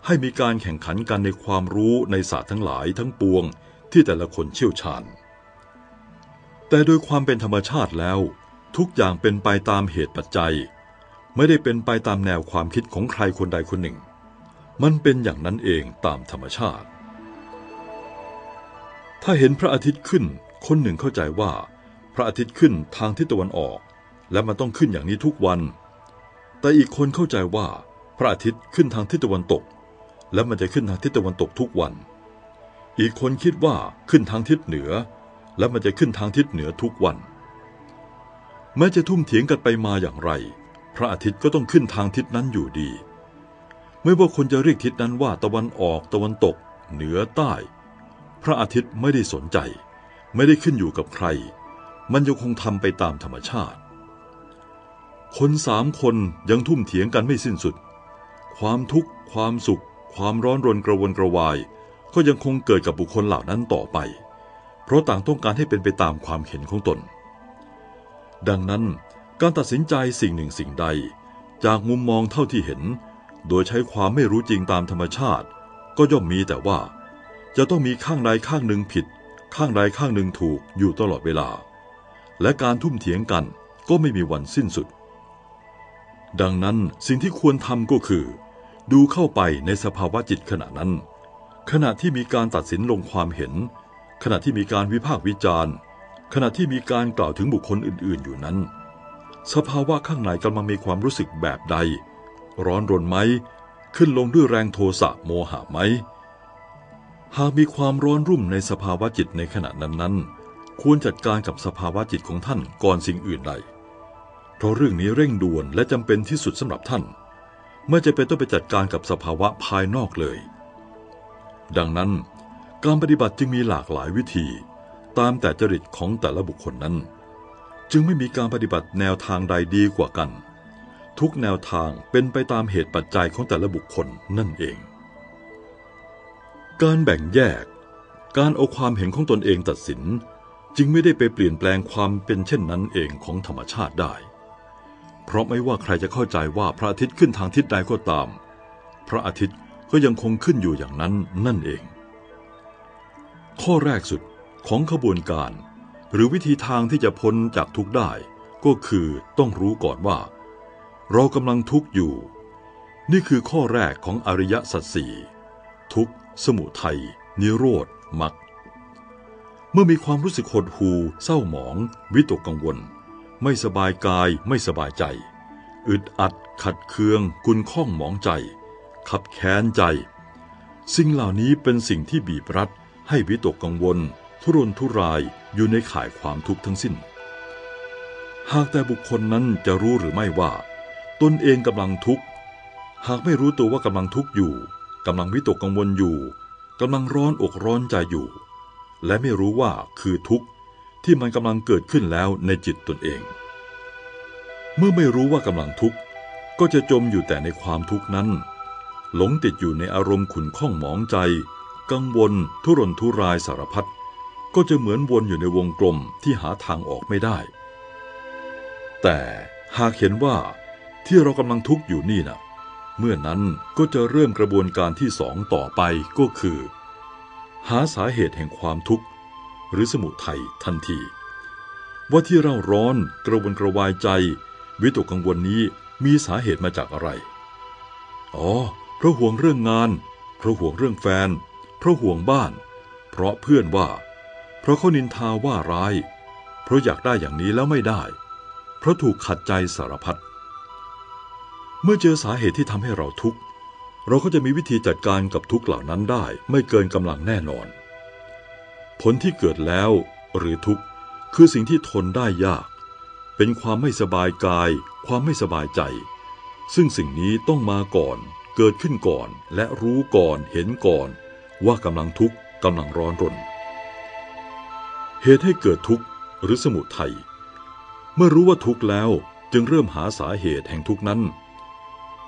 ให้มีการแข่งขันกันในความรู้ในศาสตร์ทั้งหลายทั้งปวงที่แต่ละคนเชี่ยวชาญ แต่โดยความเป็นธรรมชาติแล้ว ทุกอย่างเป็นไปตามเหตุปัจจัย ไม่ได้เป็นไปตามแนวความคิดของใครคนใดคนหนึ่ง มันเป็นอย่างนั้นเองตามธรรมชาติ ถ้าเห็นพระอาทิตย์ขึ้น คนหนึ่งเข้าใจว่า พระอาทิตย์ขึ้นทางทิศตะวันออก และมันต้องขึ้นอย่างนี้ทุกวัน แต่อีกคนเข้าใจว่า พระอาทิตย์ขึ้นทางทิศตะวันตก และมันจะขึ้นทางทิศตะวันตกทุกวัน อีกคนคิดว่าขึ้นทางทิศเหนือ และมันจะขึ้นทางทิศเหนือทุกวันแม้จะทุ่มเถียงกันไปมาอย่างไร พระอาทิตย์ก็ต้องขึ้นทางทิศนั้นอยู่ดี ไม่ว่าคนจะเรียกทิศนั้นว่าตะวันออกตะวันตก เหนือใต้ พระอาทิตย์ไม่ได้สนใจ ไม่ได้ขึ้นอยู่กับใคร มันยังคงทำไปตามธรรมชาติ คนสามคนยังทุ่มเถียงกันไม่สิ้นสุด ความทุกข์ความสุข ความร้อนรนกระวนกระวาย ก็ยังคงเกิดกับบุคคลเหล่านั้นต่อไป เพราะต่างต้องการให้เป็นไปตามความเห็นของตน ดังนั้น การตัดสินใจสิ่งหนึ่งสิ่งใด จากมุมมองเท่าที่เห็น โดยใช้ความไม่รู้จริงตามธรรมชาติ ก็ย่อมมีแต่ว่า จะต้องมีข้างใดข้างหนึ่งผิด ข้างใดข้างหนึ่งถูกอยู่ตลอดเวลา และการทุ่มเถียงกันก็ไม่มีวันสิ้นสุด ดังนั้นสิ่งที่ควรทำก็คือ ดูเข้าไปในสภาวะจิตขณะนั้น ขณะที่มีการตัดสินลงความเห็น ขณะที่มีการวิพากษ์วิจารณ์ ขณะที่มีการกล่าวถึงบุคคลอื่น ๆ อยู่นั้น สภาวะข้างในกำลังมีความรู้สึกแบบใด ร้อนรนไหม ขึ้นลงด้วยแรงโทสะโมหะไหม หากมีความร้อนรุ่มในสภาวะจิตในขณะนั้นๆ ควรจัดการกับสภาวะจิตของท่านก่อนสิ่งอื่นใด เพราะเรื่องนี้เร่งด่วนและจำเป็นที่สุดสำหรับท่าน ไม่จะเป็นต้องไปจัดการกับสภาวะภายนอกเลย ดังนั้นการปฏิบัติจึงมีหลากหลายวิธี ตามแต่จริตของแต่ละบุคคลนั้น จึงไม่มีการปฏิบัติแนวทางใดดีกว่ากัน ทุกแนวทางเป็นไปตามเหตุปัจจัยของแต่ละบุคคลนั่นเอง การแบ่งแยก การเอาความเห็นของตนเองตัดสิน จึงไม่ได้ไปเปลี่ยนแปลงความเป็นเช่นนั้นเองของธรรมชาติได้ เพราะไม่ว่าใครจะเข้าใจว่าพระอาทิตย์ขึ้นทางทิศใดก็ตาม พระอาทิตย์ก็ยังคงขึ้นอยู่อย่างนั้นนั่นเอง ข้อแรกสุดของขบวนการ หรือวิธีทางที่จะพ้นจากทุกข์ได้ ก็คือต้องรู้ก่อนว่า เรากำลังทุกข์อยู่ นี่คือข้อแรกของอริยสัจสี่ทุกข์ สมุทัย นิโรธมรรคเมื่อมีความรู้สึกหดหู่เศร้าหมอง วิตกกังวล ไม่สบายกายไม่สบายใจ อึดอัด ขัดเคือง กุนข้องหมองใจ ขับแค้นใจ สิ่งเหล่านี้เป็นสิ่งที่บีบรัด ให้วิตกกังวล ทุรนทุรายอยู่ในข่ายความทุกข์ทั้งสิ้น หากแต่บุคคลนั้นจะรู้หรือไม่ว่า ตนเองกำลังทุกข์ หากไม่รู้ตัวว่ากำลังทุกข์อยู่กำลังวิตกกังวลอยู่กำลังร้อนอกร้อนใจอยู่ และไม่รู้ว่าคือทุกข์ที่มันกำลังเกิดขึ้นแล้วในจิตตนเอง เมื่อไม่รู้ว่ากำลังทุกข์ก็จะจมอยู่แต่ในความทุกข์นั้น หลงติดอยู่ในอารมณ์ขุนข้องหมองใจ กังวลทุรนทุรายสารพัด ก็จะเหมือนวนอยู่ในวงกลมที่หาทางออกไม่ได้ แต่หากเห็นว่าที่เรากำลังทุกข์อยู่นี่นะเมื่อนั้นก็จะเริ่มกระบวนการที่สองต่อไปก็คือ หาสาเหตุแห่งความทุกข์ หรือสมุทัยทันที ว่าที่เราร้อนกระวนกระวายใจ วิตกกังวลนี้มีสาเหตุมาจากอะไร อ๋อ เพราะห่วงเรื่องงาน เพราะห่วงเรื่องแฟน เพราะห่วงบ้าน เพราะเพื่อนว่า เพราะเขานินทาว่าร้าย เพราะอยากได้อย่างนี้แล้วไม่ได้ เพราะถูกขัดใจสารพัด เมื่อเจอสาเหตุที่ทำให้เราทุกข์ เราก็จะมีวิธีจัดการกับทุกข์เหล่านั้นได้ ไม่เกินกำลังแน่นอน ผลที่เกิดแล้วหรือทุกข์คือสิ่งที่ทนได้ยาก เป็นความไม่สบายกาย ความไม่สบายใจ ซึ่งสิ่งนี้ต้องมาก่อน เกิดขึ้นก่อน และรู้ก่อน เห็นก่อน ว่ากำลังทุกข์กำลังร้อนรน เหตุให้เกิดทุกข์หรือสมุทัย เมื่อรู้ว่าทุกข์แล้วจึงเริ่มหาสาเหตุแห่งทุกข์นั้น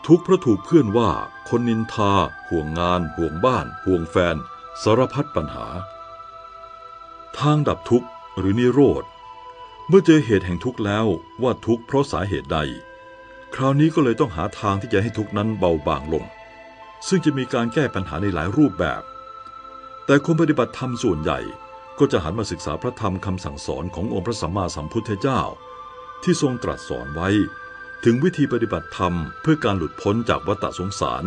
ทุกข์เพราะถูกเพื่อนว่าคนนินทา ห่วงงาน ห่วงบ้าน ห่วงแฟน สารพัดปัญหา ทางดับทุกข์หรือนิโรธ เมื่อเจอเหตุแห่งทุกข์แล้วว่าทุกข์เพราะสาเหตุใด คราวนี้ก็เลยต้องหาทางที่จะให้ทุกข์นั้นเบาบางลง ซึ่งจะมีการแก้ปัญหาในหลายรูปแบบ แต่คนปฏิบัติธรรมส่วนใหญ่ ก็จะหันมาศึกษาพระธรรมคำสั่งสอนขององค์พระสัมมาสัมพุทธเจ้า ที่ทรงตรัสสอนไว้ ถึงวิธีปฏิบัติธรรมเพื่อการหลุดพ้นจากวัฏสงสาร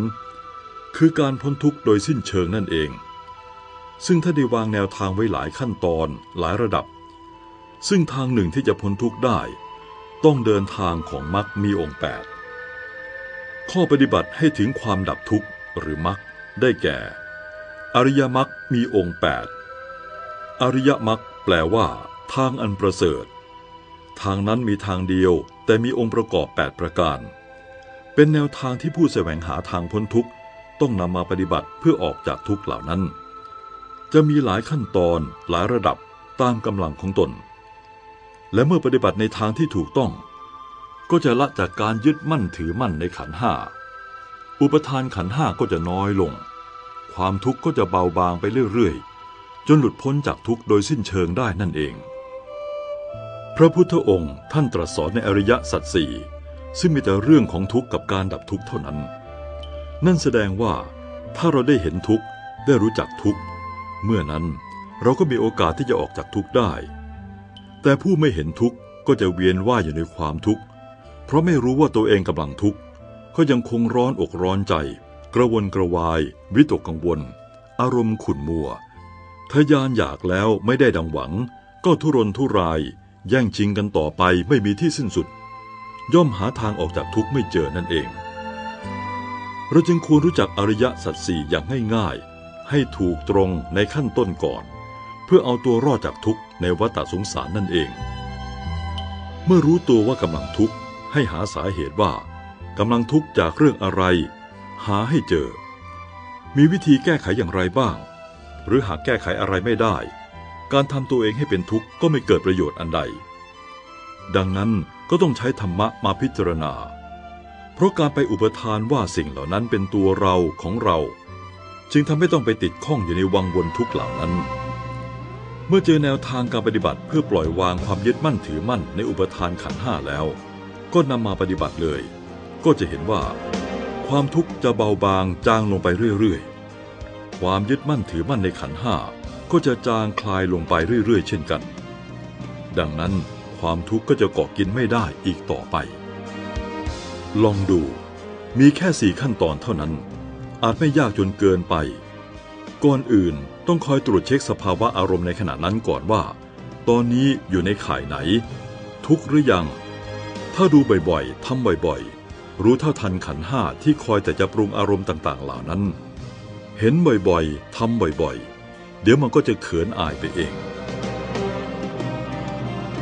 คือการพ้นทุกข์โดยสิ้นเชิงนั่นเอง ซึ่งถ้าได้วางแนวทางไว้หลายขั้นตอนหลายระดับ ซึ่งทางหนึ่งที่จะพ้นทุกข์ได้ ต้องเดินทางของมรรคมีองค์แปดข้อปฏิบัติให้ถึงความดับทุกข์หรือมรรคได้แก่ อริยมรรคมีองค์แปด อริยมรรคแปลว่า ทางอันประเสริฐ ทางนั้นมีทางเดียวแต่มีองค์ประกอบ 8 ประการ เป็นแนวทางที่ผู้แสวงหาทางพ้นทุกข์ ต้องนำมาปฏิบัติเพื่อออกจากทุกข์เหล่านั้น จะมีหลายขั้นตอนหลายระดับตามกำลังของตน และเมื่อปฏิบัติในทางที่ถูกต้อง ก็จะละจากการยึดมั่นถือมั่นในขันห้าอุปทานขันห้าก็จะน้อยลง ความทุกข์ก็จะเบาบางไปเรื่อยๆ จนหลุดพ้นจากทุกข์โดยสิ้นเชิงได้นั่นเอง พระพุทธองค์ท่านตรัสสอนในอริยสัจสี่ซึ่งมีแต่เรื่องของทุกข์กับการดับทุกข์เท่านั้น นั่นแสดงว่า ถ้าเราได้เห็นทุกข์ได้รู้จักทุกข์ เมื่อนั้นเราก็มีโอกาสที่จะออกจากทุกข์ได้ แต่ผู้ไม่เห็นทุกข์ก็จะเวียนว่ายอยู่ในความทุกข์ เพราะไม่รู้ว่าตัวเองกำลังทุกข์ ก็ยังคงร้อนอกร้อนใจ กระวนกระวาย วิตกกังวล อารมณ์ขุ่นมัว ทยานอยากแล้วไม่ได้ดังหวัง ก็ทุรนทุราย แย่งชิงกันต่อไปไม่มีที่สิ้นสุด ย่อมหาทางออกจากทุกข์ไม่เจอนั่นเอง เราจึงควรรู้จักอริยสัจสี่อย่างง่ายๆ ให้ถูกตรงในขั้นต้นก่อน เพื่อเอาตัวรอดจากทุกข์ในวัฏสงสารนั่นเอง เมื่อรู้ตัวว่ากำลังทุกข์ให้หาสาเหตุว่ากำลังทุกข์จากเรื่องอะไร หาให้เจอ มีวิธีแก้ไขอย่างไรบ้าง หรือหากแก้ไขอะไรไม่ได้ การทำตัวเองให้เป็นทุกข์ก็ไม่เกิดประโยชน์อันใด ดังนั้นก็ต้องใช้ธรรมะมาพิจารณา เพราะการไปอุปทานว่าสิ่งเหล่านั้นเป็นตัวเราของเรา จึงทำให้ต้องไปติดข้องอยู่ในวังวนทุกข์เหล่านั้น เมื่อเจอแนวทางการปฏิบัติเพื่อปล่อยวางความยึดมั่นถือมั่นในอุปทานขันห้าแล้ว ก็นำมาปฏิบัติเลย ก็จะเห็นว่า ความทุกข์จะเบาบางจางลงไปเรื่อยๆ ความยึดมั่นถือมั่นในขันห้าก็จะจางคลายลงไปเรื่อยๆ เช่นกัน ดังนั้นความทุกข์ก็จะเกาะกินไม่ได้อีกต่อไป ลองดู มีแค่สี่ขั้นตอนเท่านั้น อาจไม่ยากจนเกินไป ก่อนอื่นต้องคอยตรวจเช็คสภาวะอารมณ์ในขณะนั้นก่อนว่า ตอนนี้อยู่ในข่ายไหน ทุกหรือยัง ถ้าดูบ่อยๆทำบ่อยๆ รู้เท่าทันขันห้าที่คอยแต่จะปรุงอารมณ์ต่างๆ เหล่านั้น เห็นบ่อยๆทำบ่อยๆ เดี๋ยวมันก็จะเขินอายไปเอง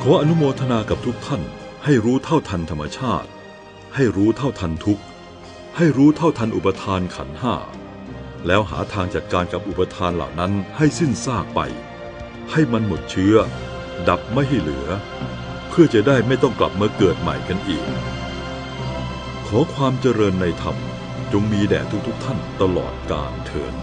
ขออนุโมทนากับทุกท่าน ให้รู้เท่าทันธรรมชาติ ให้รู้เท่าทันทุกข์ให้รู้เท่าทันอุปทานขันห้า แล้วหาทางจัดการกับอุปทานเหล่านั้นให้สิ้นซากไป ให้มันหมดเชื้อ ดับไม่ให้เหลือ เพื่อจะได้ไม่ต้องกลับมาเกิดใหม่กันอีก ขอความเจริญในธรรม จงมีแด่ทุกๆท่านตลอดกาลเถิด